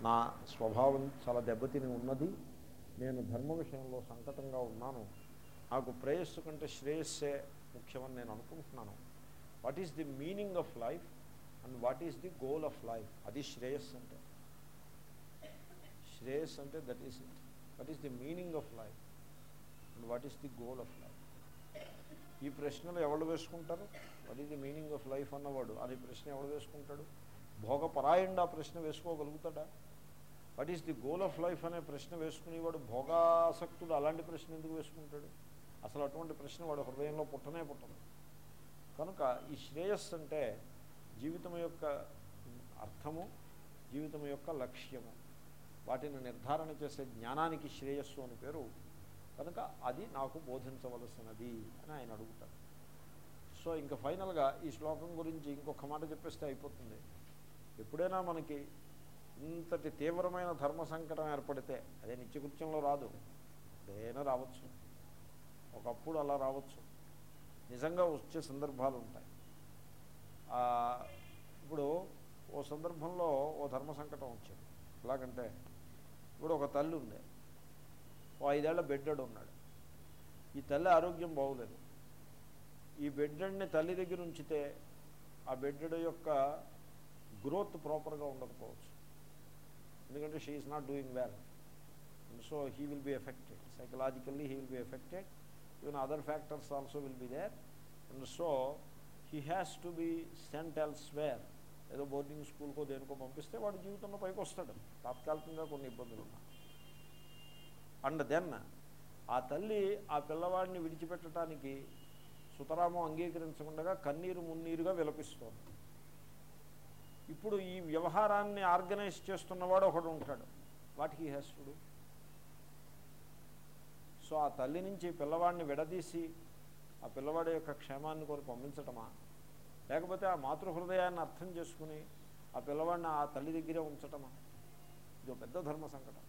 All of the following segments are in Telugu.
నా స్వభావం చాలా దెబ్బతిని ఉన్నది. నేను ధర్మ విషయంలో సంకటంగా ఉన్నాను. నాకు ప్రేయస్సు కంటే శ్రేయస్సే ముఖ్యమని నేను అనుకుంటున్నాను. What is the meaning of life and what is the goal of life అది శ్రేయస్సు అంటే. శ్రేయస్ అంటే that is it what is the meaning of life and what is the goal of life ఈ ప్రశ్నలు ఎవరు వేసుకుంటారు? What is the meaning of life అన్నవాడు? అని ప్రశ్న ఎవడు వేసుకుంటాడు? భోగపరాయణుడు ఆ ప్రశ్న వేసుకోగలుగుతాడా? What is the goal of life అనే ప్రశ్న వేసుకునేవాడు భోగాసక్తుడు. అలాంటి ప్రశ్న ఎందుకు వేసుకుంటాడు? అసలు అటువంటి ప్రశ్న వాడు హృదయంలో పుట్టనే పుట్టదు. కనుక ఈ శ్రేయస్సు అంటే జీవితం యొక్క అర్థము జీవితం యొక్క లక్ష్యము. వాటిని నిర్ధారణ చేసే జ్ఞానానికి శ్రేయస్సు అని పేరు. కనుక అది నాకు బోధించవలసినది అని ఆయన అడుగుతారు సో ఇంకా ఫైనల్గా ఈ శ్లోకం గురించి ఇంకొక మాట చెప్పేస్తే అయిపోతుంది. ఎప్పుడైనా మనకి ఇంతటి తీవ్రమైన ధర్మ సంకటం ఏర్పడితే అదే నిత్యకృత్యంలో రాదు. ఏదైనా రావచ్చు. ఒకప్పుడు అలా రావచ్చు. నిజంగా వచ్చే సందర్భాలు ఉంటాయి ఇప్పుడు ఓ సందర్భంలో ఓ ధర్మ సంకటం వచ్చింది. ఎలాగంటే ఇప్పుడు ఒక తల్లి ఉంది. ఓ ఐదేళ్ళ బెడ్డడు ఉన్నాడు. ఈ తల్లి ఆరోగ్యం బాగోలేదు. ఈ బెడ్డడిని తల్లి దగ్గర ఉంచితే ఆ బెడ్డడు యొక్క గ్రోత్ ప్రాపర్గా ఉండకపోవచ్చు. ఎందుకంటే she is not doing well so he will be affected psychologically he will be affected even other factors also will be there and so he has to be sent elsewhere ఏదో బోర్డింగ్ స్కూల్కో దేనికో పంపిస్తే వాడు జీవితంలో పైకి వస్తాడు. తాత్కాలికంగా కొన్ని ఇబ్బందులు ఉన్నాయి. అండ్ దెన్ ఆ తల్లి ఆ పిల్లవాడిని విడిచిపెట్టడానికి సుతరామం అంగీకరించకుండా కన్నీరు మున్నీరుగా విలపిస్తోంది. ఇప్పుడు ఈ వ్యవహారాన్ని ఆర్గనైజ్ చేస్తున్నవాడు ఒకడు ఉంటాడు. వాటికి హెస్టుడు సో ఆ తల్లి నుంచి పిల్లవాడిని విడదీసి ఆ పిల్లవాడి యొక్క క్షేమాన్ని కోరి పంపించటమా? లేకపోతే ఆ మాతృహృదయాన్ని అర్థం చేసుకుని ఆ పిల్లవాడిని ఆ తల్లి దగ్గరే ఉంచటమా? ఇది పెద్ద ధర్మ సంకటం.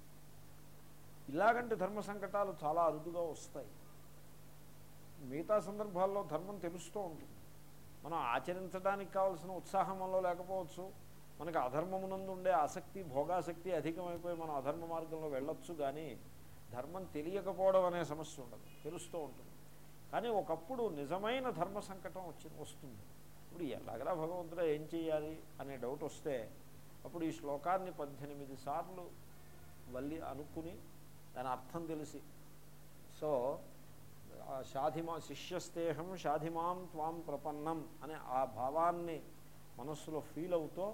ఇలాగంటి ధర్మ సంకటాలు చాలా అరుదుగా వస్తాయి. మిగతా సందర్భాల్లో ధర్మం తెలుస్తూ ఉంటుంది. మనం ఆచరించడానికి కావాల్సిన ఉత్సాహం మనలో లేకపోవచ్చు మనకి అధర్మమునందు ఉండే ఆసక్తి భోగాసక్తి అధికమైపోయి మనం అధర్మ మార్గంలో వెళ్ళొచ్చు కానీ ధర్మం తెలియకపోవడం అనే సమస్య ఉండదు తెలుస్తూ ఉంటుంది. కానీ ఒకప్పుడు నిజమైన ధర్మ సంకటం వచ్చి వస్తుంది. ఇప్పుడు ఎలాగలా భగవంతుడా ఏం చేయాలి అనే డౌట్ వస్తే అప్పుడు ఈ శ్లోకాన్ని పద్దెనిమిది సార్లు వల్లి అనుకుని దాని అర్థం తెలిసి సో షాధిమా శిష్యస్తేహం షాధిమాం త్వాం ప్రపన్నం అనే ఆ భావాన్ని మనస్సులో ఫీల్ అవుతూ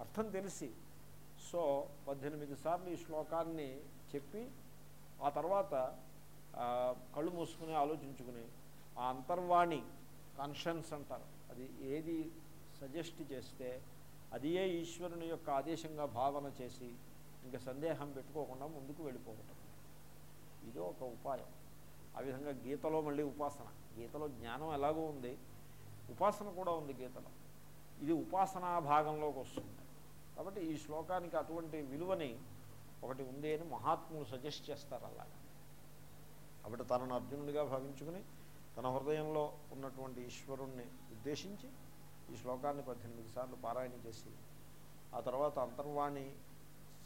అర్థం తెలిసి సో పద్దెనిమిది సార్లు ఈ శ్లోకాన్ని చెప్పి ఆ తర్వాత కళ్ళు మూసుకుని ఆలోచించుకుని ఆ అంతర్వాణి కాన్షియన్స్ అంటారు. అది ఏది సజెస్ట్ చేస్తే అది ఏ ఈశ్వరుని యొక్క ఆదేశంగా భావన చేసి ఇంకా సందేహం పెట్టుకోకుండా ముందుకు వెళ్ళిపోవటం. ఇది ఒక ఉపాయం. ఆ విధంగా గీతలో మళ్ళీ ఉపాసన. గీతలో జ్ఞానం ఎలాగో ఉంది ఉపాసన కూడా ఉంది గీతలో. ఇది ఉపాసనా భాగంలోకి వస్తుంది. కాబట్టి ఈ శ్లోకానికి అటువంటి విలువని ఒకటి ఉంది అని మహాత్ములు సజెస్ట్ చేస్తారు అలాగా. కాబట్టి తనను అర్జునుడిగా భావించుకుని తన హృదయంలో ఉన్నటువంటి ఈశ్వరుణ్ణి ఉద్దేశించి ఈ శ్లోకాన్ని పద్దెనిమిది సార్లు పారాయణ చేసి ఆ తర్వాత అంతర్వాణి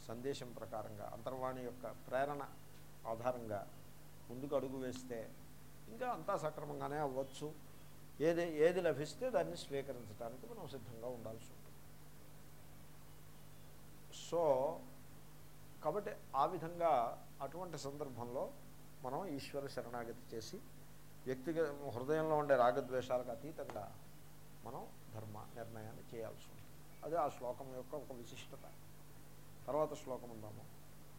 సందేశం ప్రకారంగా అంతర్వాణి యొక్క ప్రేరణ ఆధారంగా ముందుకు అడుగు వేస్తే ఇంకా అంతా సక్రమంగానే అవ్వచ్చు. ఏది ఏది లభిస్తే దాన్ని స్వీకరించడానికి మనం సిద్ధంగా ఉండాల్సి ఉంటుంది. సో కాబట్టి ఆ విధంగా అటువంటి సందర్భంలో మనం ఈశ్వర శరణాగతి చేసి వ్యక్తిగత హృదయంలో ఉండే రాగద్వేషాలకు అతీతంగా మనం ధర్మ నిర్ణయాన్ని చేయాల్సి ఉంటుంది. అదే ఆ శ్లోకం యొక్క ఒక విశిష్టత. తర్వాత శ్లోకం ఉందాము.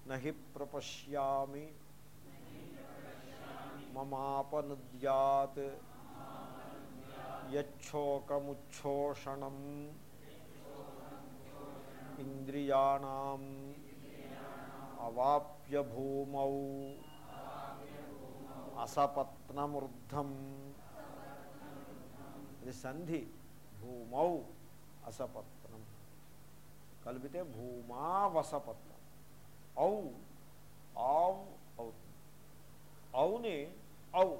నహి ప్రపశ్యామి మమాపనుద్యాత్ యచ్చోకముచ్ఛోషణం ఇంద్రియాణం అవాప్య భూమౌ అసపత్నమృద్ధం ఇది సంధి భూమౌ అసపత్నం కలిపితే భూమా వసపత్నం ఔ ఆవు అవుతుంది అవుని అవు.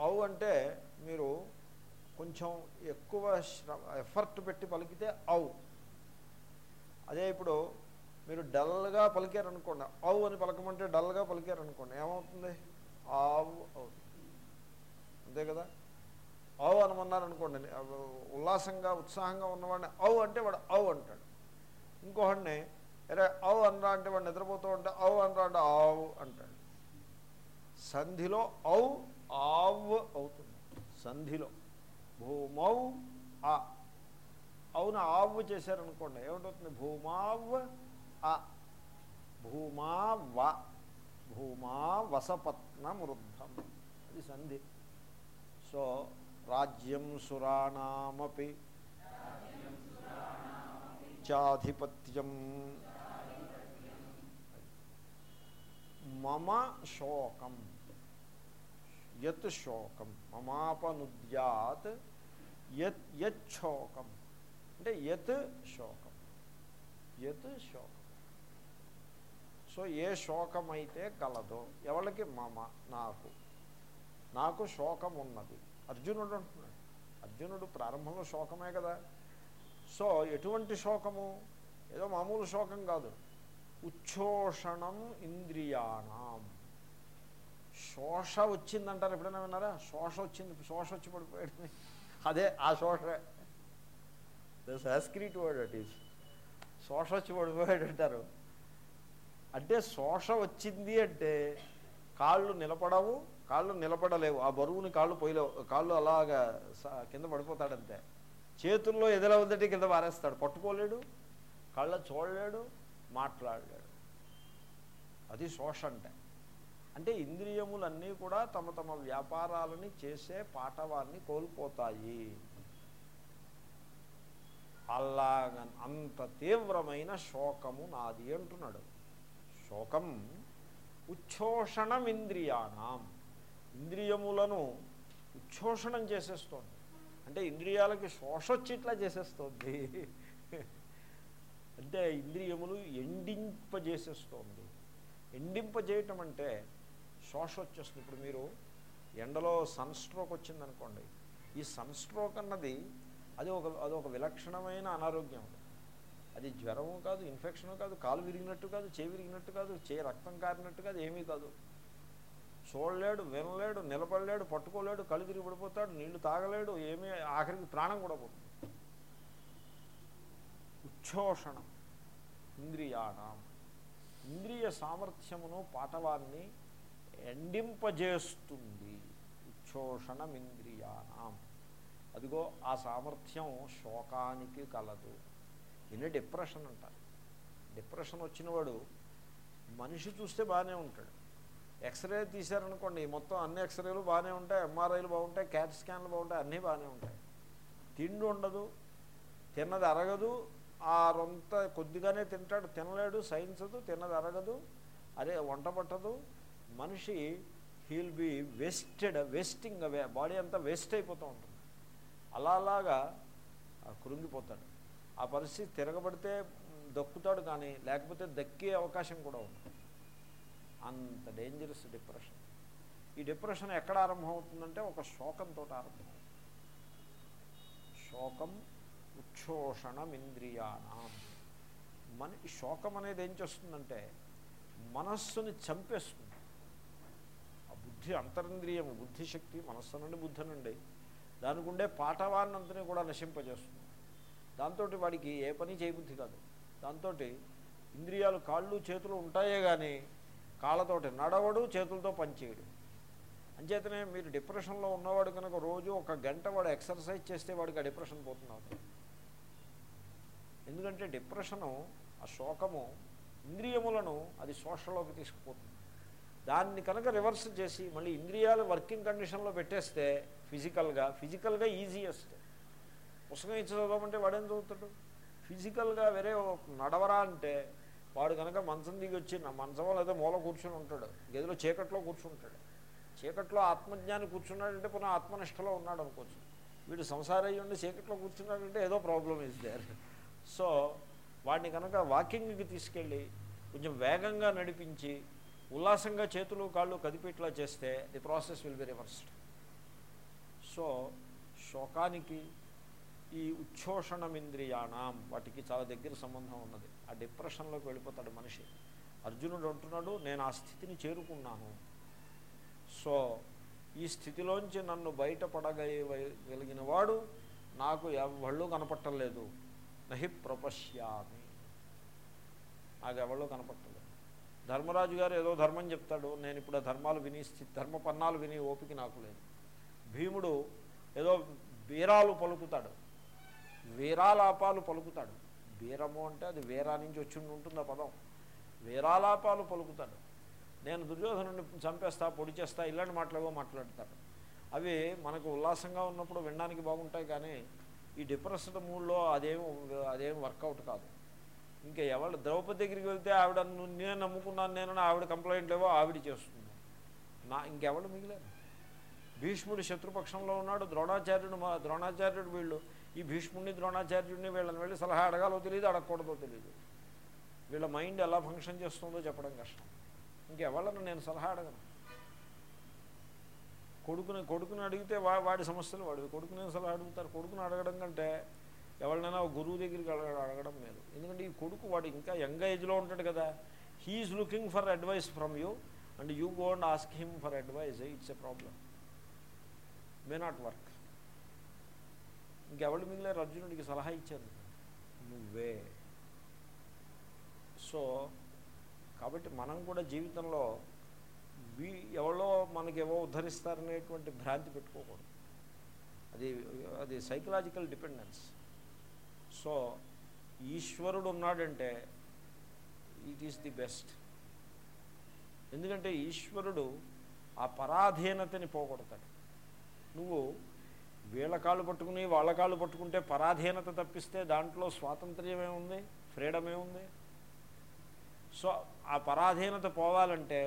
అవు అంటే మీరు కొంచెం ఎక్కువ ఎఫర్ట్ పెట్టి పలికితే అవు. అదే ఇప్పుడు మీరు డల్గా పలికారనుకోండి ఆవు అని పలకమంటే డల్గా పలికారనుకోండి ఏమవుతుంది? ఆవు అవుతుంది. అంతే కదా? ఆవు అనమన్నారనుకోండి ఉల్లాసంగా ఉత్సాహంగా ఉన్నవాడిని ఆవు అంటే వాడు ఆవు అంటాడు. ఇంకొకడిని అరే ఆవు అనరా అంటే వాడు నిద్రపోతూ ఉంటే ఆవు అనరా అంటే ఆవు అంటాడు. సంధిలో ఔ ఆవ్ అవుతుంది. సంధిలో. భూమౌ ఆ అవును ఆవ్ చేశారనుకోండి ఏమిటవుతుంది? భూమావ్ ఆ భూమా వ భూమా వసపత్న వృద్ధం అది సంధి. సో రాజ్యం సురాణమపి. చాధిపత్యం. మమ శోకం. యత్ శోకం మమాపనుద్యాత్ యత్ యత్ శోకం. అంటే యత్ శోకం. యత్ శోకం. సో ఏ శోకమైతే కలదో ఎవరికి మమ నాకు. నాకు శోకం ఉన్నది. అర్జునుడు అంటున్నాడు. అర్జునుడు ప్రారంభంలో శోకమే కదా. సో ఎటువంటి శోకము? ఏదో మామూలు శోకం కాదు. ఉచ్ఛోషణం ఇంద్రియాణం. శోష వచ్చిందంటారు ఎప్పుడైనా విన్నారా? శోష వచ్చింది శోష వచ్చి పడిపోయాడు అదే ఆ శోష. సంస్క్రిట్ వర్డ్ అట్ ఈస్ శోష వచ్చి పడిపోయాడు అంటారు. అంటే శోష వచ్చింది అంటే కాళ్ళు నిలబడవు కాళ్ళు నిలబడలేవు. ఆ బరువుని కాళ్ళు పోయలేవు కాళ్ళు అలాగా కింద పడిపోతాడంతే. చేతుల్లో ఎదురవద్దటి ఉందంటే కింద పారేస్తాడు పట్టుకోలేడు కళ్ళ చూడలేడు మాట్లాడలేడు. అది శోష అంటే. అంటే ఇంద్రియములన్నీ కూడా తమ తమ వ్యాపారాలని చేసే పాఠవాన్ని కోల్పోతాయి. అలాగ అంత తీవ్రమైన శోకము నాది అంటున్నాడు. శోకం ఉచ్ఛోషణమింద్రియాణం ఇంద్రియములను ఉచ్ఛోషణం చేసేస్తోంది. అంటే ఇంద్రియాలకి శోషొచ్చిట్లా చేసేస్తోంది. అంటే ఇంద్రియములు ఎండింపజేసేస్తోంది. ఎండింపజేయటం అంటే శోష వచ్చేస్తుంది ఇప్పుడు మీరు ఎండలో సన్ స్ట్రోక్ వచ్చిందనుకోండి ఈ సన్ స్ట్రోక్ అన్నది అది ఒక అది ఒక విలక్షణమైన అనారోగ్యం. అది జ్వరము కాదు ఇన్ఫెక్షను కాదు కాలు విరిగినట్టు కాదు చేయి విరిగినట్టు కాదు చేయి రక్తం కారినట్టు కాదు ఏమీ కాదు. చూడలేడు వినలేడు నిలబడలేడు పట్టుకోలేడు కళ్ళు తిరిగి పడిపోతాడు నీళ్ళు తాగలేడు ఏమీ ఆఖరికి ప్రాణం కూడా పోతుంది. ఉచ్ఛోషణం ఇంద్రియాణం. ఇంద్రియ సామర్థ్యమును పాటవాన్ని ఎండింపజేస్తుంది ఉచ్చోషణమింద్రియాణం అదిగో ఆ సామర్థ్యం శోకానికి కలదు. ఇన్ని డిప్రెషన్ అంటారు. డిప్రెషన్ వచ్చినవాడు మనిషి చూస్తే బాగానే ఉంటాడు. ఎక్స్రే తీశారనుకోండి మొత్తం అన్ని ఎక్స్రేలు బాగానే ఉంటాయి ఎంఆర్ఐలు బాగుంటాయి క్యాట్ స్కాన్లు బాగుంటాయి అన్నీ బాగానే ఉంటాయి. తిండి ఉండదు తిన్నది అరగదు ఆరంతా కొద్దిగానే తింటాడు తినలేడు సైన్సదు తిన్నది అరగదు అదే వంట పట్టదు మనిషి he'll be wasted wasting away body అంతా వేస్ట్ అయిపోతూ ఉంటుంది. అలా అలాగా కృంగిపోతాడు. ఆ పరిస్థితి తిరగబడితే దక్కుతాడు కానీ లేకపోతే దక్కే అవకాశం కూడా ఉంటుంది అంత డేంజరస్ డిప్రెషన్ ఈ డిప్రెషన్ ఎక్కడ ఆరంభమవుతుందంటే ఒక శోకంతో ఆరంభం శోకం ఉచ్ఛోషణమింద్రియాణం మన శోకం అనేది ఏం చేస్తుందంటే మనస్సుని చంపేస్తుంది. బుద్ధి అంతరింద్రియము బుద్ధిశక్తి మనస్సు నుండి బుద్ధి నుండి దానికి ఉండే పాఠవాన్నంతని కూడా నశింపజేస్తుంది. దాంతో వాడికి ఏ పని చేయబుద్ధి కాదు. దాంతో ఇంద్రియాలు కాళ్ళు చేతులు ఉంటాయే కానీ కాళ్ళతోటి నడవడు చేతులతో పనిచేయడు అంచేతనే మీరు డిప్రెషన్లో ఉన్నవాడు కనుక రోజు ఒక గంట వాడు ఎక్సర్సైజ్ చేస్తే వాడికి ఆ డిప్రెషన్ పోతున్నారు ఎందుకంటే డిప్రెషను ఆ శోకము ఇంద్రియములను అది శోషలోకి తీసుకుపోతుంది. దాన్ని కనుక రివర్స్ చేసి మళ్ళీ ఇంద్రియాలు వర్కింగ్ కండిషన్లో పెట్టేస్తే ఫిజికల్గా ఫిజికల్గా ఈజియెస్ట్. పుస్తకం ఇచ్చి చదవమంటే వాడేం చదువుతాడు? ఫిజికల్గా వేరే నడవరా అంటే వాడు కనుక మంచం దిగి వచ్చి నా లేదా మూల కూర్చుని ఉంటాడు. గదిలో చీకట్లో కూర్చుంటాడు. చీకట్లో ఆత్మజ్ఞాని కూర్చున్నాడంటే పునః ఆత్మనిష్టలో ఉన్నాడు అనుకోవచ్చు వీడు సంసార అయ్యి ఉండి చీకట్లో కూర్చున్నాడంటే ఏదో ప్రాబ్లం ఇస్ దేర్ సో వాడిని కనుక వాకింగ్కి తీసుకెళ్ళి కొంచెం వేగంగా నడిపించి ఉల్లాసంగా చేతులు కాళ్ళు కదిపిట్లా చేస్తే the process will be reversed so శోకానికి ఈ ఉచ్ఛోషణమింద్రియాణం వాటికి చాలా దగ్గర సంబంధం ఉన్నది. ఆ డిప్రెషన్లోకి వెళ్ళిపోతాడు మనిషి. అర్జునుడు అంటున్నాడు నేను ఆ స్థితిని చేరుకున్నాను. సో ఈ స్థితిలోంచి నన్ను బయటపడగలిగిన వాడు నాకు ఎవళ్ళు కనపట్టలేదు. నహి ప్రపశ్యామి. నాకు ఎవళ్ళు కనపట్టలేదు. ధర్మరాజు గారు ఏదో ధర్మం చెప్తాడు. నేను ఇప్పుడు ఆ ధర్మాలు విని ధర్మ పన్నాలు విని ఓపిక నాకు లేదు. భీముడు ఏదో వీరాలు పలుకుతాడు. వీరాలాపాలు పలుకుతాడు. వీరము అంటే అది వీరా నుంచి వచ్చి ఉంటుంది ఆ పదం. వీరాలాపాలు పలుకుతాడు. నేను దుర్యోధనుని చంపేస్తా పొడి చేస్తా ఇలాంటి మాట్లాడవో మాట్లాడతాడు. అవి మనకు ఉల్లాసంగా ఉన్నప్పుడు వినడానికి బాగుంటాయి కానీ ఈ డిప్రెస్డ్ మూడ్లో అదేం అదేం వర్కౌట్ కాదు. ఇంకా ఎవరు ద్రౌపది దగ్గరికి వెళ్తే ఆవిడ నేను నమ్ముకున్నాను నేను ఆవిడ కంప్లైంట్ లేవో ఆవిడ చేస్తుంది. నా ఇంకెవడు మిగిలారు? భీష్ముడు శత్రుపక్షంలో ఉన్నాడు ద్రోణాచార్యుడు మా ద్రోణాచార్యుడు వీళ్ళు. ఈ భీష్ముడిని ద్రోణాచార్యుడిని వీళ్ళని వెళ్ళి సలహా అడగాలో తెలియదు అడగకూడదో తెలియదు వీళ్ళ మైండ్ ఎలా ఫంక్షన్ చేస్తుందో చెప్పడం కష్టం. ఇంకెవళ్ళను నేను సలహా అడగను? కొడుకుని కొడుకుని అడిగితే వా వాడి సమస్యలు వాడివి. కొడుకుని సలహా అడుగుతారు? కొడుకుని అడగడం కంటే ఎవరినైనా గురువు దగ్గరికి అడగ అడగడం లేదు. ఎందుకంటే ఈ కొడుకు వాడు ఇంకా యంగ్ ఏజ్లో ఉంటాడు కదా. He's looking for advice from you and you go and ask him for advice it's a problem may not work ఇంకెవరు మిగిలిన అర్జునుడికి సలహా ఇచ్చారు నువ్వే. సో కాబట్టి మనం కూడా జీవితంలో వీ ఎవరో మనకేవో ఉద్ధరిస్తారనేటువంటి భ్రాంతి పెట్టుకోకూడదు. అది అది సైకలాజికల్ డిపెండెన్స్ సో ఈశ్వరుడు ఉన్నాడంటే ఇట్ ఈస్ ది బెస్ట్ ఎందుకంటే ఈశ్వరుడు ఆ పరాధీనతని పోగొడతాడు. నువ్వు వీళ్ళ కాళ్ళు పట్టుకుని వాళ్ళ కాళ్ళు పట్టుకుంటే పరాధీనత తప్పిస్తే దాంట్లో స్వాతంత్ర్యం ఏముంది ఫ్రీడమ్ ఏముంది సో ఆ పరాధీనత పోవాలంటే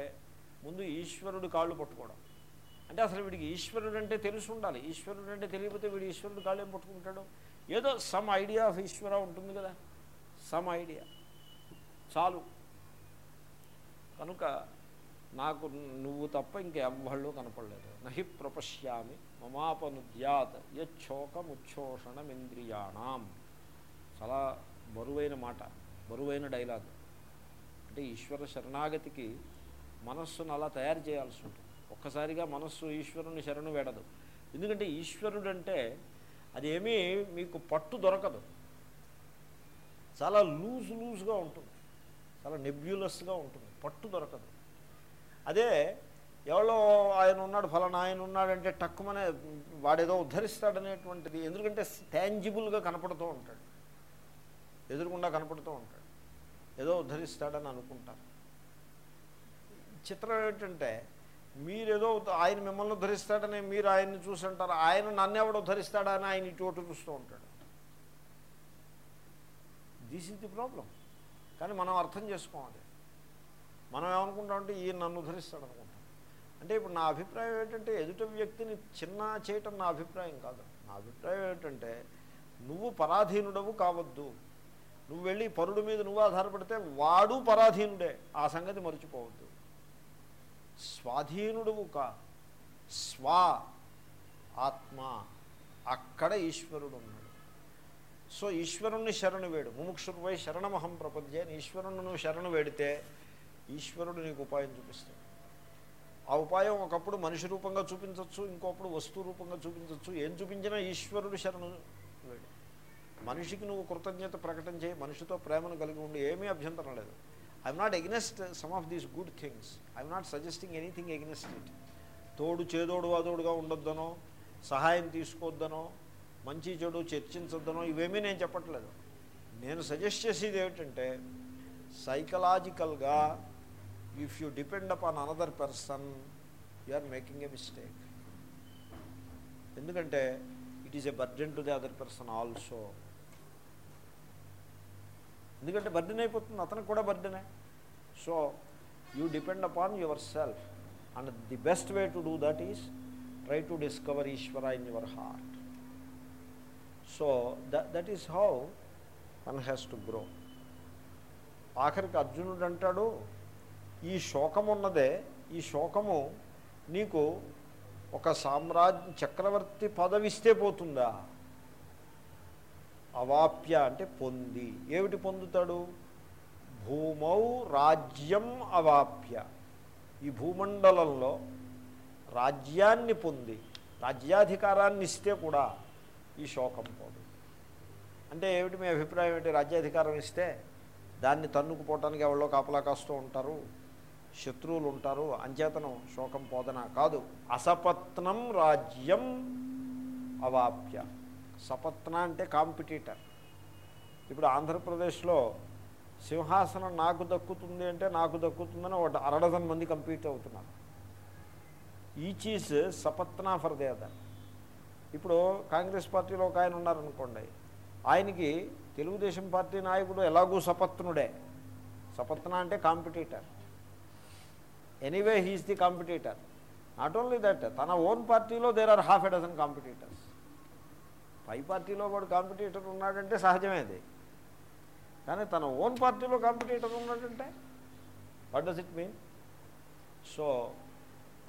ముందు ఈశ్వరుడు కాళ్ళు పట్టుకోవడం. అంటే అసలు వీడికి ఈశ్వరుడు అంటే తెలిసి ఉండాలి. ఈశ్వరుడు అంటే తెలియకపోతే వీడు ఈశ్వరుడు కాళ్ళు ఏం పట్టుకుంటాడు? ఏదో సమ్ ఐడియా ఆఫ్ ఈశ్వర ఉంటుంది కదా. Some idea. చాలు. కనుక నాకు నువ్వు తప్ప ఇంకెవ్వళ్ళు కనపడలేదు. నహి ప్రపశ్యామి మమాపనుద్యాత్ యచ్చోకముచ్చోషణమింద్రియాణం. చాలా బరువైన మాట బరువైన డైలాగ్. అంటే ఈశ్వర శరణాగతికి మనస్సును అలా తయారు చేయాల్సి ఉంటుంది. ఒక్కసారిగా మనస్సు ఈశ్వరుని శరణు వేడదు. ఎందుకంటే ఈశ్వరుడంటే అదేమీ మీకు పట్టు దొరకదు. చాలా లూజ్ లూజ్గా ఉంటుంది. చాలా నెబ్యులస్గా ఉంటుంది. పట్టు దొరకదు. అదే ఎవరో ఆయన ఉన్నాడు ఫలానా ఆయన ఉన్నాడంటే టక్కుమనే వాడేదో ఉద్ధరిస్తాడనేటువంటిది ఎందుకంటే ట్యాంజిబుల్గా కనపడుతూ ఉంటాడు. ఎదురుకుండా కనపడుతూ ఉంటాడు. ఏదో ఉద్ధరిస్తాడని అనుకుంటారు. చిత్రం ఏంటంటే మీరేదో ఆయన మిమ్మల్ని ఉద్ధరిస్తాడని మీరు ఆయన్ని చూసి అంటారు ఆయన నన్ను ఎవడు ఉద్ధరిస్తాడా అని ఆయన ఇటు చూస్తూ ఉంటాడు. దిస్ ఇస్ ది ప్రాబ్లం కానీ మనం అర్థం చేసుకోవాలి. మనం ఏమనుకుంటామంటే ఈయన నన్ను ఉద్ధరిస్తాడు అనుకుంటాం అంటే ఇప్పుడు నా అభిప్రాయం ఏంటంటే ఎదుట వ్యక్తిని చిన్న చేయటం నా అభిప్రాయం కాదు. నా అభిప్రాయం ఏంటంటే నువ్వు పరాధీనుడవు కావద్దు. నువ్వు వెళ్ళి పరుడు మీద నువ్వు ఆధారపడితే వాడు పరాధీనుడే. ఆ సంగతి మర్చిపోవద్దు. స్వాధీనుడువు కా. స్వా ఆత్మ. అక్కడ ఈశ్వరుడు ఉన్నాడు సో ఈశ్వరుణ్ణి శరణు వేడు. ముముక్షుడిపై శరణమహం ప్రపంచే. ఈశ్వరుణ్ణి నువ్వు శరణు వేడితే ఈశ్వరుడు నీకు ఉపాయం చూపిస్తాడు. ఆ ఉపాయం ఒకప్పుడు మనిషి రూపంగా చూపించవచ్చు ఇంకొప్పుడు వస్తు రూపంగా చూపించవచ్చు ఏం చూపించినా ఈశ్వరుడు శరణు వేడు. మనిషికి నువ్వు కృతజ్ఞత ప్రకటన చేయి. మనిషితో ప్రేమను కలిగి ఉండి. ఏమీ అభ్యంతరం లేదు. I'm not against some of these good things I'm not suggesting anything against it తోడు చేదోడు వాదోడుగా ఉండొద్దనో సహాయం తీసుకోవద్దనో మంచి చెడు చర్చించొద్దనో ఇవేమీ నేను చెప్పట్లేదు. నేను సజెస్ట్ చేసేది ఏమిటంటే సైకలాజికల్గా if you depend upon another person you are making a mistake ఎందుకంటే it is a burden to the other person also ఎందుకంటే బర్డెన్ అయిపోతుంది అతనికి కూడా బర్డెనే so you depend upon yourself and the best way to do that is try to discover Ishwara in your heart so that is how one has to grow ఆఖరికి అర్జునుడు అంటాడు ఈ శోకం ఉన్నదే ఈ శోకము నీకు ఒక సామ్రాజ్య చక్రవర్తి పదవిస్తే పోతుందా? అవాప్య అంటే పొంది. ఏమిటి పొందుతాడు? భూమౌ రాజ్యం అవాప్య. ఈ భూమండలంలో రాజ్యాన్ని పొంది రాజ్యాధికారాన్ని ఇస్తే కూడా ఈ శోకం పోదు. అంటే ఏమిటి మీ అభిప్రాయం ఏంటి? రాజ్యాధికారం ఇస్తే దాన్ని తన్నుకుపోవటానికి ఎవరో కాపలా కాస్తూ ఉంటారు శత్రువులు ఉంటారు అంచేతనం శోకం పోదన కాదు. అసపత్నం రాజ్యం అవాప్య. సపత్న అంటే కాంపిటీటర్. ఇప్పుడు ఆంధ్రప్రదేశ్లో సింహాసనం నాకు దక్కుతుంది అంటే నాకు దక్కుతుందని ఒక అరడజన్ మంది కంపీట్ అవుతున్నారు. ఈచ్ ఈజ్ సపత్నా ఫర్ ది అదర్. ఇప్పుడు కాంగ్రెస్ పార్టీలో ఒక ఆయన ఉన్నారనుకోండి ఆయనకి తెలుగుదేశం పార్టీ నాయకుడు ఎలాగూ సపత్నుడే. సపత్న అంటే competitor. Anyway he's the competitor. Not only that తన ఓన్ పార్టీలో there are half a dozen competitors. పై పార్టీలో వాడు కాంపిటీటర్ ఉన్నాడంటే సహజమే అది కానీ తన ఓన్ పార్టీలో కాంపిటీటర్ ఉన్నాడంటే what does it mean? So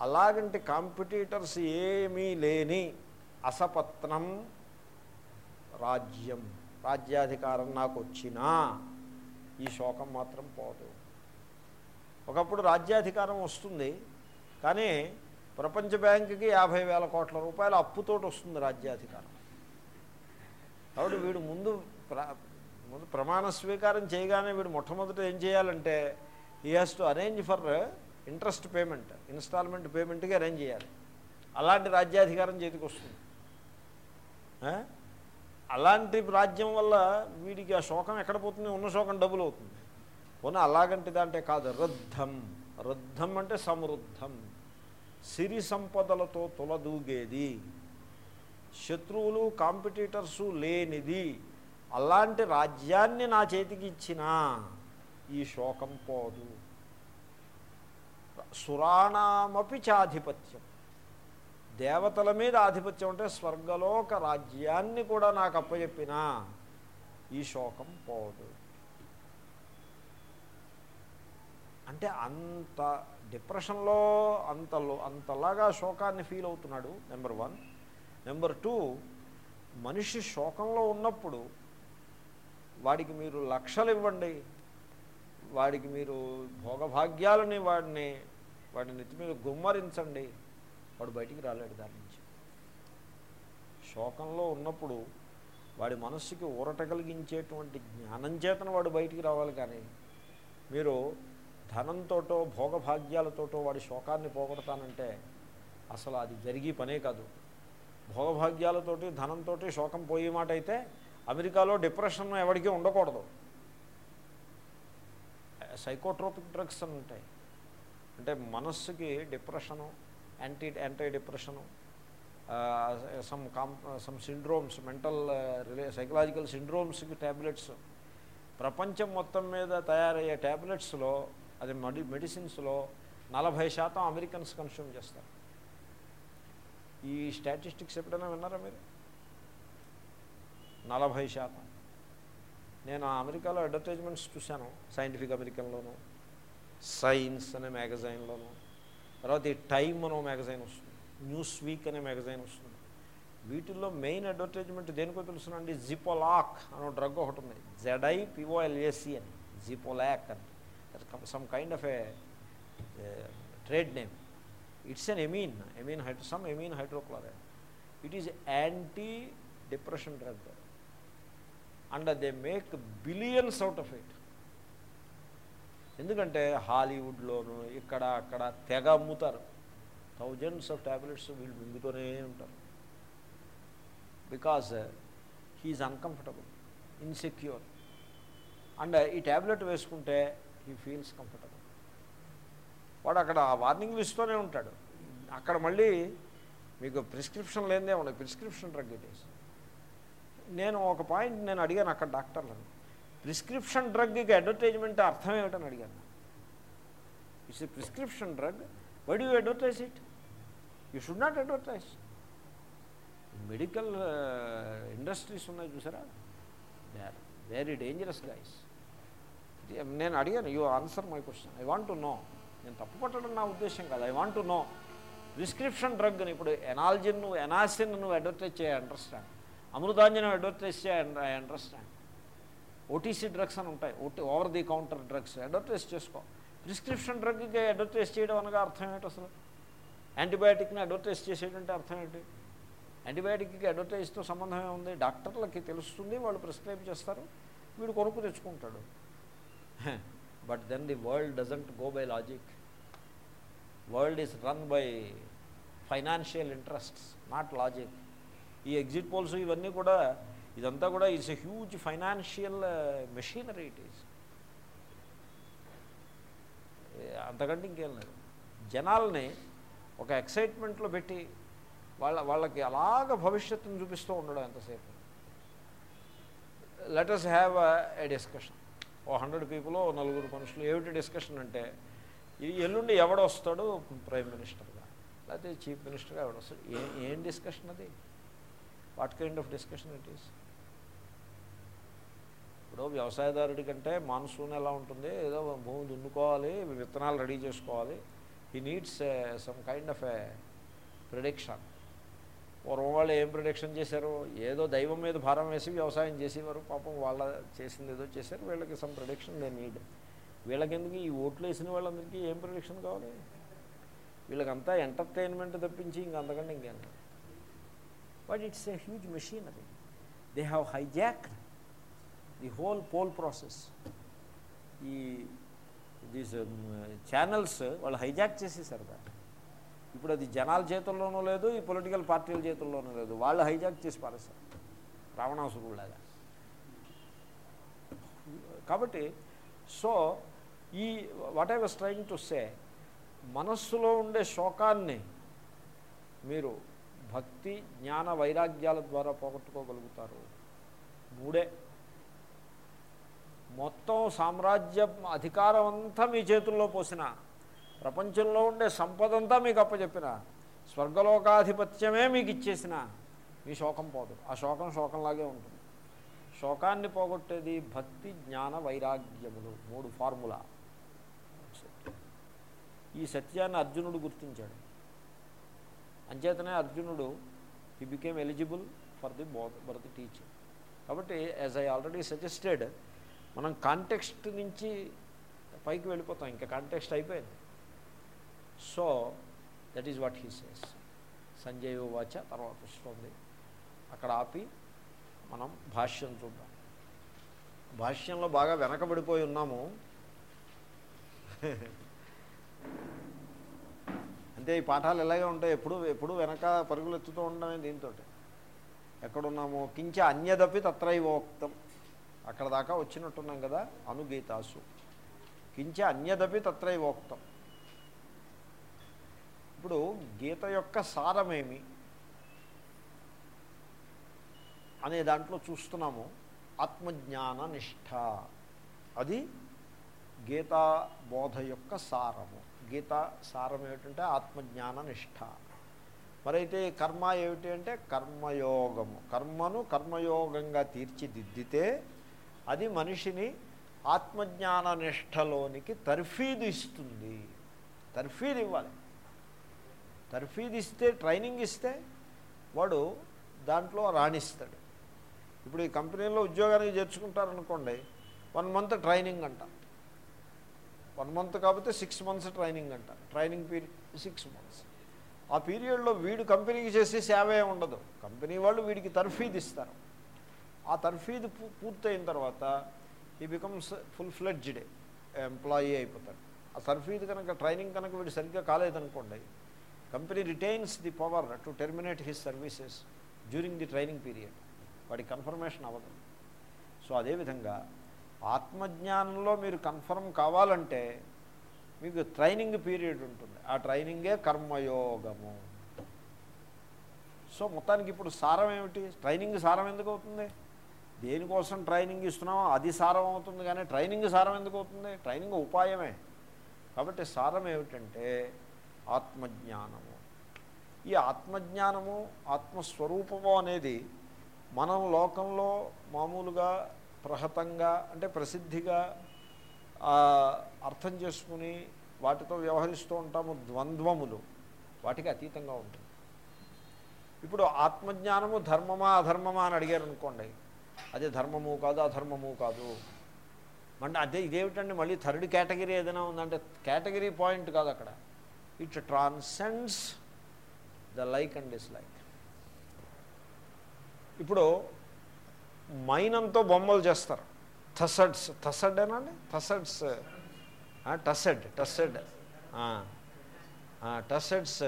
అలాగంటి competitors ఏమీ లేని అసపత్నం రాజ్యం రాజ్యాధికారం నాకు వచ్చినా ఈ శోకం మాత్రం పోదు. ఒకప్పుడు రాజ్యాధికారం వస్తుంది కానీ ప్రపంచ బ్యాంకుకి యాభై వేల కోట్ల రూపాయల అప్పుతోటి వస్తుంది రాజ్యాధికారం. కాబట్టి వీడు ముందు ముందు ప్రమాణ స్వీకారం చేయగానే వీడు మొట్టమొదట ఏం చేయాలంటే ఈ has to arrange for interest payment installment పేమెంట్కి arrange చేయాలి. అలాంటి రాజ్యాధికారం చేతికి వస్తుంది. అలాంటి రాజ్యం వల్ల వీడికి ఆ శోకం ఎక్కడ పోతుంది? ఉన్న శోకం డబుల్ అవుతుంది. పోనీ అలాగంటి దాంటే కాదు రుద్ధం. రుద్ధం అంటే సమృద్ధం. సిరి సంపదలతో తులదూగేది. శత్రువులు కాంపిటీటర్సు లేనిది. అలాంటి రాజ్యాన్ని నా చేతికి ఇచ్చినా ఈ శోకం పోదు. సురాణమపి చాధిపత్యం. దేవతల మీద ఆధిపత్యం అంటే స్వర్గలోక రాజ్యాన్ని కూడా నాకు అప్పచెప్పినా ఈ శోకం పోదు. అంటే అంత డిప్రెషన్లో అంత అంతలాగా శోకాన్ని ఫీల్ అవుతున్నాడు నెంబర్ వన్. నెంబర్ టూ మనిషి శోకంలో ఉన్నప్పుడు వాడికి మీరు లక్షలు ఇవ్వండి వాడికి మీరు భోగభాగ్యాలని వాడిని వాడి నెత్తి మీద గుమ్మరించండి వాడు బయటికి రాలేడు దాని నుంచి. శోకంలో ఉన్నప్పుడు వాడి మనస్సుకి ఊరట కలిగించేటువంటి జ్ఞానం చేతన వాడు బయటికి రావాలి కానీ మీరు ధనంతోటో భోగభాగ్యాలతోటో వాడి శోకాన్ని పోగొడతానంటే అసలు అది జరిగే పనే కాదు. భోగభాగ్యాలతోటి ధనంతో శోకం పోయే మాట అయితే అమెరికాలో డిప్రెషన్ ఎవరికీ ఉండకూడదు. సైకోట్రోపిక్ డ్రగ్స్ అని ఉంటాయి. అంటే మనస్సుకి depression anti anti depression some కాం సమ్ సిండ్రోమ్స్ మెంటల్ రిలే సైకలాజికల్ సిండ్రోమ్స్కి ట్యాబ్లెట్స్ ప్రపంచం మొత్తం మీద తయారయ్యే ట్యాబ్లెట్స్లో అది మెడి మెడిసిన్స్లో నలభై శాతం అమెరికన్స్ కన్స్యూమ్ చేస్తారు. ఈ స్టాటిస్టిక్స్ ఎప్పుడైనా విన్నారా మీరు? నలభై శాతం. నేను ఆ అమెరికాలో అడ్వర్టైజ్మెంట్స్ చూశాను సైంటిఫిక్ అమెరికన్లోను సైన్స్ అనే మ్యాగజైన్లోను. తర్వాత ఈ టైమ్ అనో మ్యాగజైన్ వస్తుంది న్యూస్ వీక్ అనే మ్యాగజైన్ వస్తుంది. వీటిల్లో మెయిన్ అడ్వర్టైజ్మెంట్ దేనికో తెలుసునండి జిపోలాక్ అనో డ్రగ్ ఒకటి ఉంది జెడై పిఓఎల్ఏసి అని జిపోలాక్ అని. Some kind of a trade name it's an I mean I mean hydro some I mean hydrochloride it is anti depression drug and they make billions out of it ఎందుకంటే హాలీవుడ్లోను ఇక్కడ అక్కడ తెగ అమ్ముతారు. థౌజండ్స్ ఆఫ్ ట్యాబ్లెట్స్ వీళ్ళు మింగుతూనే ఉంటారు. Because he's uncomfortable insecure and ఈ ట్యాబ్లెట్ వేసుకుంటే హీ ఫీల్స్ కంఫర్టబుల్ వాడు అక్కడ వార్నింగ్లు ఇస్తూనే ఉంటాడు. అక్కడ మళ్ళీ మీకు ప్రిస్క్రిప్షన్ లేదే ఉండదు. ప్రిస్క్రిప్షన్ డ్రగ్ ఇట్ నేను ఒక పాయింట్ నేను అడిగాను అక్కడ డాక్టర్లను. ప్రిస్క్రిప్షన్ డ్రగ్కి అడ్వర్టైజ్మెంట్ అర్థం ఏమిటని అడిగాను. It's a prescription drug why do advertise it you should not advertise medical industries ఉన్నాయి చూసారా? They are very dangerous guys నేను అడిగాను you answer my question I want to know నేను తప్పు పట్టడం నా ఉద్దేశం కాదు. I want to know prescription drug అని ఇప్పుడు ఎనాల్జిన్ నువ్వు ఎనాసిన్ నువ్వు అడ్వర్టైజ్ చేయ అండర్స్టాండ్ అమృతాంజనం అడ్వర్టైజ్ చేయ ఐ అండర్స్టాండ్ ఓటీసీ డ్రగ్స్ అని ఉంటాయి. OT over the counter drugs advertise చేసుకో. ప్రిస్క్రిప్షన్ డ్రగ్కి అడ్వర్టైజ్ చేయడం అనగా అర్థం ఏంటి అసలు? యాంటీబయాటిక్ని అడ్వర్టైజ్ చేసేటంటే అర్థం ఏంటి? యాంటీబయాటిక్కి అడ్వర్టైజ్తో సంబంధం ఏముంది? డాక్టర్లకి తెలుస్తుంది వాళ్ళు ప్రిస్క్రైబ్ చేస్తారు. వీడు కొనుక్కు తెచ్చుకుంటాడు. But then the world doesn't go by logic world is run by financial interests not logic. ఈ ఎగ్జిట్ పోల్స్ ఇవన్నీ కూడా ఇదంతా కూడా is a huge financial machinery it is అంతకంటే ఇంకేం లేదు. జనాల్ని ఒక ఎక్సైట్మెంట్లో పెట్టి వాళ్ళ వాళ్ళకి అలాగ భవిష్యత్తును చూపిస్తూ ఉండడం ఎంతసేపు? Let's have a discussion oh hundred people ఓ నలుగురు మనుషులు ఏమిటి డిస్కషన్ అంటే ఎల్లుండి ఎవడొస్తాడు ప్రైమ్ మినిస్టర్గా లేకపోతే చీఫ్ మినిస్టర్గా ఎవడొస్తాడు ఏ ఏం డిస్కషన్ అది? What kind of discussion it is? ఇప్పుడు వ్యవసాయదారుడి కంటే మాన్సూన్ ఎలా ఉంటుంది? ఏదో భూమి దున్నుకోవాలి విత్తనాలు రెడీ చేసుకోవాలి. He needs some kind of a prediction పూర్వం వాళ్ళు ఏం ప్రిడిక్షన్ చేశారు? ఏదో దైవం మీద భారం వేసి వ్యవసాయం చేసేవారు. పాపం వాళ్ళ చేసింది ఏదో చేశారు. వీళ్ళకి సమ్ ప్రిడిక్షన్ దే నీడ్ వీళ్ళకెందుకు ఈ ఓట్లు వేసిన వాళ్ళందరికీ ఏం ప్రొడిక్షన్ కావాలి? వీళ్ళకంతా ఎంటర్టైన్మెంట్ తప్పించి ఇంక అంతకంటే ఇంకేం but it's a huge machinery they have hijack the whole poll process ఈ దీస్ ఛానల్స్ um, వాళ్ళు హైజాక్ చేసేసారు దాన్ని ఇప్పుడు అది జనాల చేతుల్లోనూ లేదు ఈ పొలిటికల్ పార్టీల చేతుల్లోనూ లేదు. వాళ్ళు హైజాక్ చేసి పారేస్తారు రావణాసురులాగా కాబట్టి సో ఈ what I was to say మనస్సులో ఉండే శోకాన్ని మీరు భక్తి జ్ఞాన వైరాగ్యాల ద్వారా పోగొట్టుకోగలుగుతారు. మూడే. మొత్తం సామ్రాజ్య అధికారం అంతా మీ చేతుల్లో పోసిన ప్రపంచంలో ఉండే సంపదంతా మీకు అప్పచెప్పిన స్వర్గలోకాధిపత్యమే మీకు ఇచ్చేసిన మీ శోకం పోదు. ఆ శోకం శోకంలాగే ఉంటుంది. శోకాన్ని పోగొట్టేది భక్తి జ్ఞాన వైరాగ్యములు. మూడు ఫార్ములా. ఈ సత్యాన్ని అర్జునుడు గుర్తించాడు. అంచేతనే అర్జునుడు he became eligible for the బోధ ఫర్ ది టీచింగ్ కాబట్టి యాజ్ ఐ ఆల్రెడీ సజెస్టెడ్ మనం కాంటెక్స్ట్ నుంచి పైకి వెళ్ళిపోతాం. ఇంకా కాంటెక్స్ట్ అయిపోయింది. So that is what he says Sanjay వాచ తర్వాత వస్తుంది. అక్కడ ఆపి మనం భాష్యం చూద్దాం. భాష్యంలో బాగా వెనకబడిపోయి ఉన్నాము. అంటే ఈ పాఠాలు ఎలాగే ఉంటాయి ఎప్పుడు ఎప్పుడు వెనక పరుగులు ఎత్తుతూ ఉండడమే దీంతో ఎక్కడున్నాము? కించ అన్యదపి తత్రైవోక్తం. అక్కడ దాకా వచ్చినట్టున్నాం కదా అనుగీతాసు. కించ అన్యదపి తత్రైవోక్తం. ఇప్పుడు గీత యొక్క సారమేమి? అనే దాంట్లో చూస్తున్నాము. ఆత్మజ్ఞాన నిష్ఠ. అది గీతా బోధ యొక్క సారము. గీత సారం ఏమిటంటే ఆత్మజ్ఞాన నిష్ఠ. మరైతే కర్మ ఏమిటి అంటే కర్మయోగము. కర్మను కర్మయోగంగా తీర్చిదిద్దితే అది మనిషిని ఆత్మజ్ఞాన నిష్టలోనికి తర్ఫీదు ఇస్తుంది తర్ఫీదు ఇవ్వాలి తర్ఫీదు ఇస్తే ట్రైనింగ్ ఇస్తే వాడు దాంట్లో రాణిస్తాడు. ఇప్పుడు ఈ కంపెనీలో ఉద్యోగానికి చేర్చుకుంటారనుకోండి వన్ మంత్ ట్రైనింగ్ అంటారు వన్ మంత్ కాకపోతే సిక్స్ మంత్స్ ట్రైనింగ్ అంట. ట్రైనింగ్ పీరియడ్ సిక్స్ మంత్స్ ఆ పీరియడ్లో వీడు కంపెనీకి చేసే సేవే ఉండదు. కంపెనీ వాళ్ళు వీడికి తర్ఫీదు ఇస్తారు. ఆ తర్ఫీదు పూర్తయిన తర్వాత ఈ బికమ్స్ ఫుల్ ఫ్లెడ్జ్డ్ ఎంప్లాయీ అయిపోతాడు. ఆ తర్ఫీదు కనుక ట్రైనింగ్ కనుక వీడు సరిగ్గా కాలేదనుకోండి company retains the power to terminate his services during the training period వాడి కన్ఫర్మేషన్ అవ్వదు. సో అదేవిధంగా ఆత్మజ్ఞానంలో మీరు కన్ఫర్మ్ కావాలంటే మీకు ట్రైనింగ్ పీరియడ్ ఉంటుంది. ఆ ట్రైనింగే కర్మయోగము. సో మొత్తానికి ఇప్పుడు సారం ఏమిటి? ట్రైనింగ్ సారం ఎందుకు అవుతుంది? దేనికోసం ట్రైనింగ్ ఇస్తున్నామో అది సారం అవుతుంది కానీ ట్రైనింగ్ సారం ఎందుకు అవుతుంది? ట్రైనింగ్ ఉపాయమే. కాబట్టి సారం ఏమిటంటే ఆత్మజ్ఞానము. ఈ ఆత్మజ్ఞానము ఆత్మస్వరూపము అనేది మనం లోకంలో మామూలుగా ప్రహతంగా అంటే ప్రసిద్ధిగా అర్థం చేసుకుని వాటితో వ్యవహరిస్తూ ఉంటాము ద్వంద్వములు. వాటికి అతీతంగా ఉంటుంది. ఇప్పుడు ఆత్మజ్ఞానము ధర్మమా అధర్మమా అని అడిగారు అనుకోండి అదే ధర్మము కాదు అధర్మము కాదు. అంటే అదే ఇదేమిటండి మళ్ళీ థర్డ్ కేటగిరీ ఏదైనా ఉందంటే కేటగిరీ పాయింట్ కాదు అక్కడ. It transcends the like and dislike. ఇప్పుడు మైనంతో బొమ్మలు చేస్తారు. థసడ్స్ థసడ్ ఏనండి Tussauds. Tussaud Tussaud Tussauds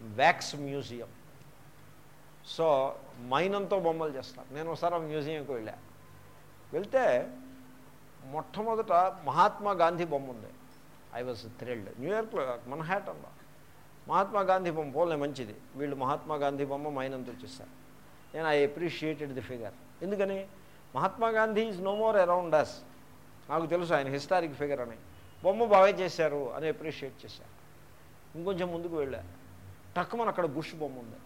wax museum. So మైనంతో బొమ్మలు చేస్తారు. నేను ఒకసారి ఆ మ్యూజియంకి వెళ్ళా. వెళ్తే మొట్టమొదట మహాత్మా గాంధీ బొమ్మ ఉంది. I was thrilled. న్యూయార్క్లో మన్హాటన్లో. మహాత్మా గాంధీ బొమ్మ పోలే మంచిది. వీళ్ళు మహాత్మా గాంధీ బొమ్మ మైనంతో చేస్తారు నేను ఐ అప్రిషియేటెడ్ ది ఫిగర్ ఎందుకని? Mahatma Gandhi is no more around us నాకు తెలుసు ఆయన హిస్టారిక్ ఫిగర్ అని. బొమ్మ బాగా చేశారు అని అప్రిషియేట్ చేశారు. ఇంకొంచెం ముందుకు వెళ్ళా. టక్కుమని అక్కడ బుష్ బొమ్మ ఉంది.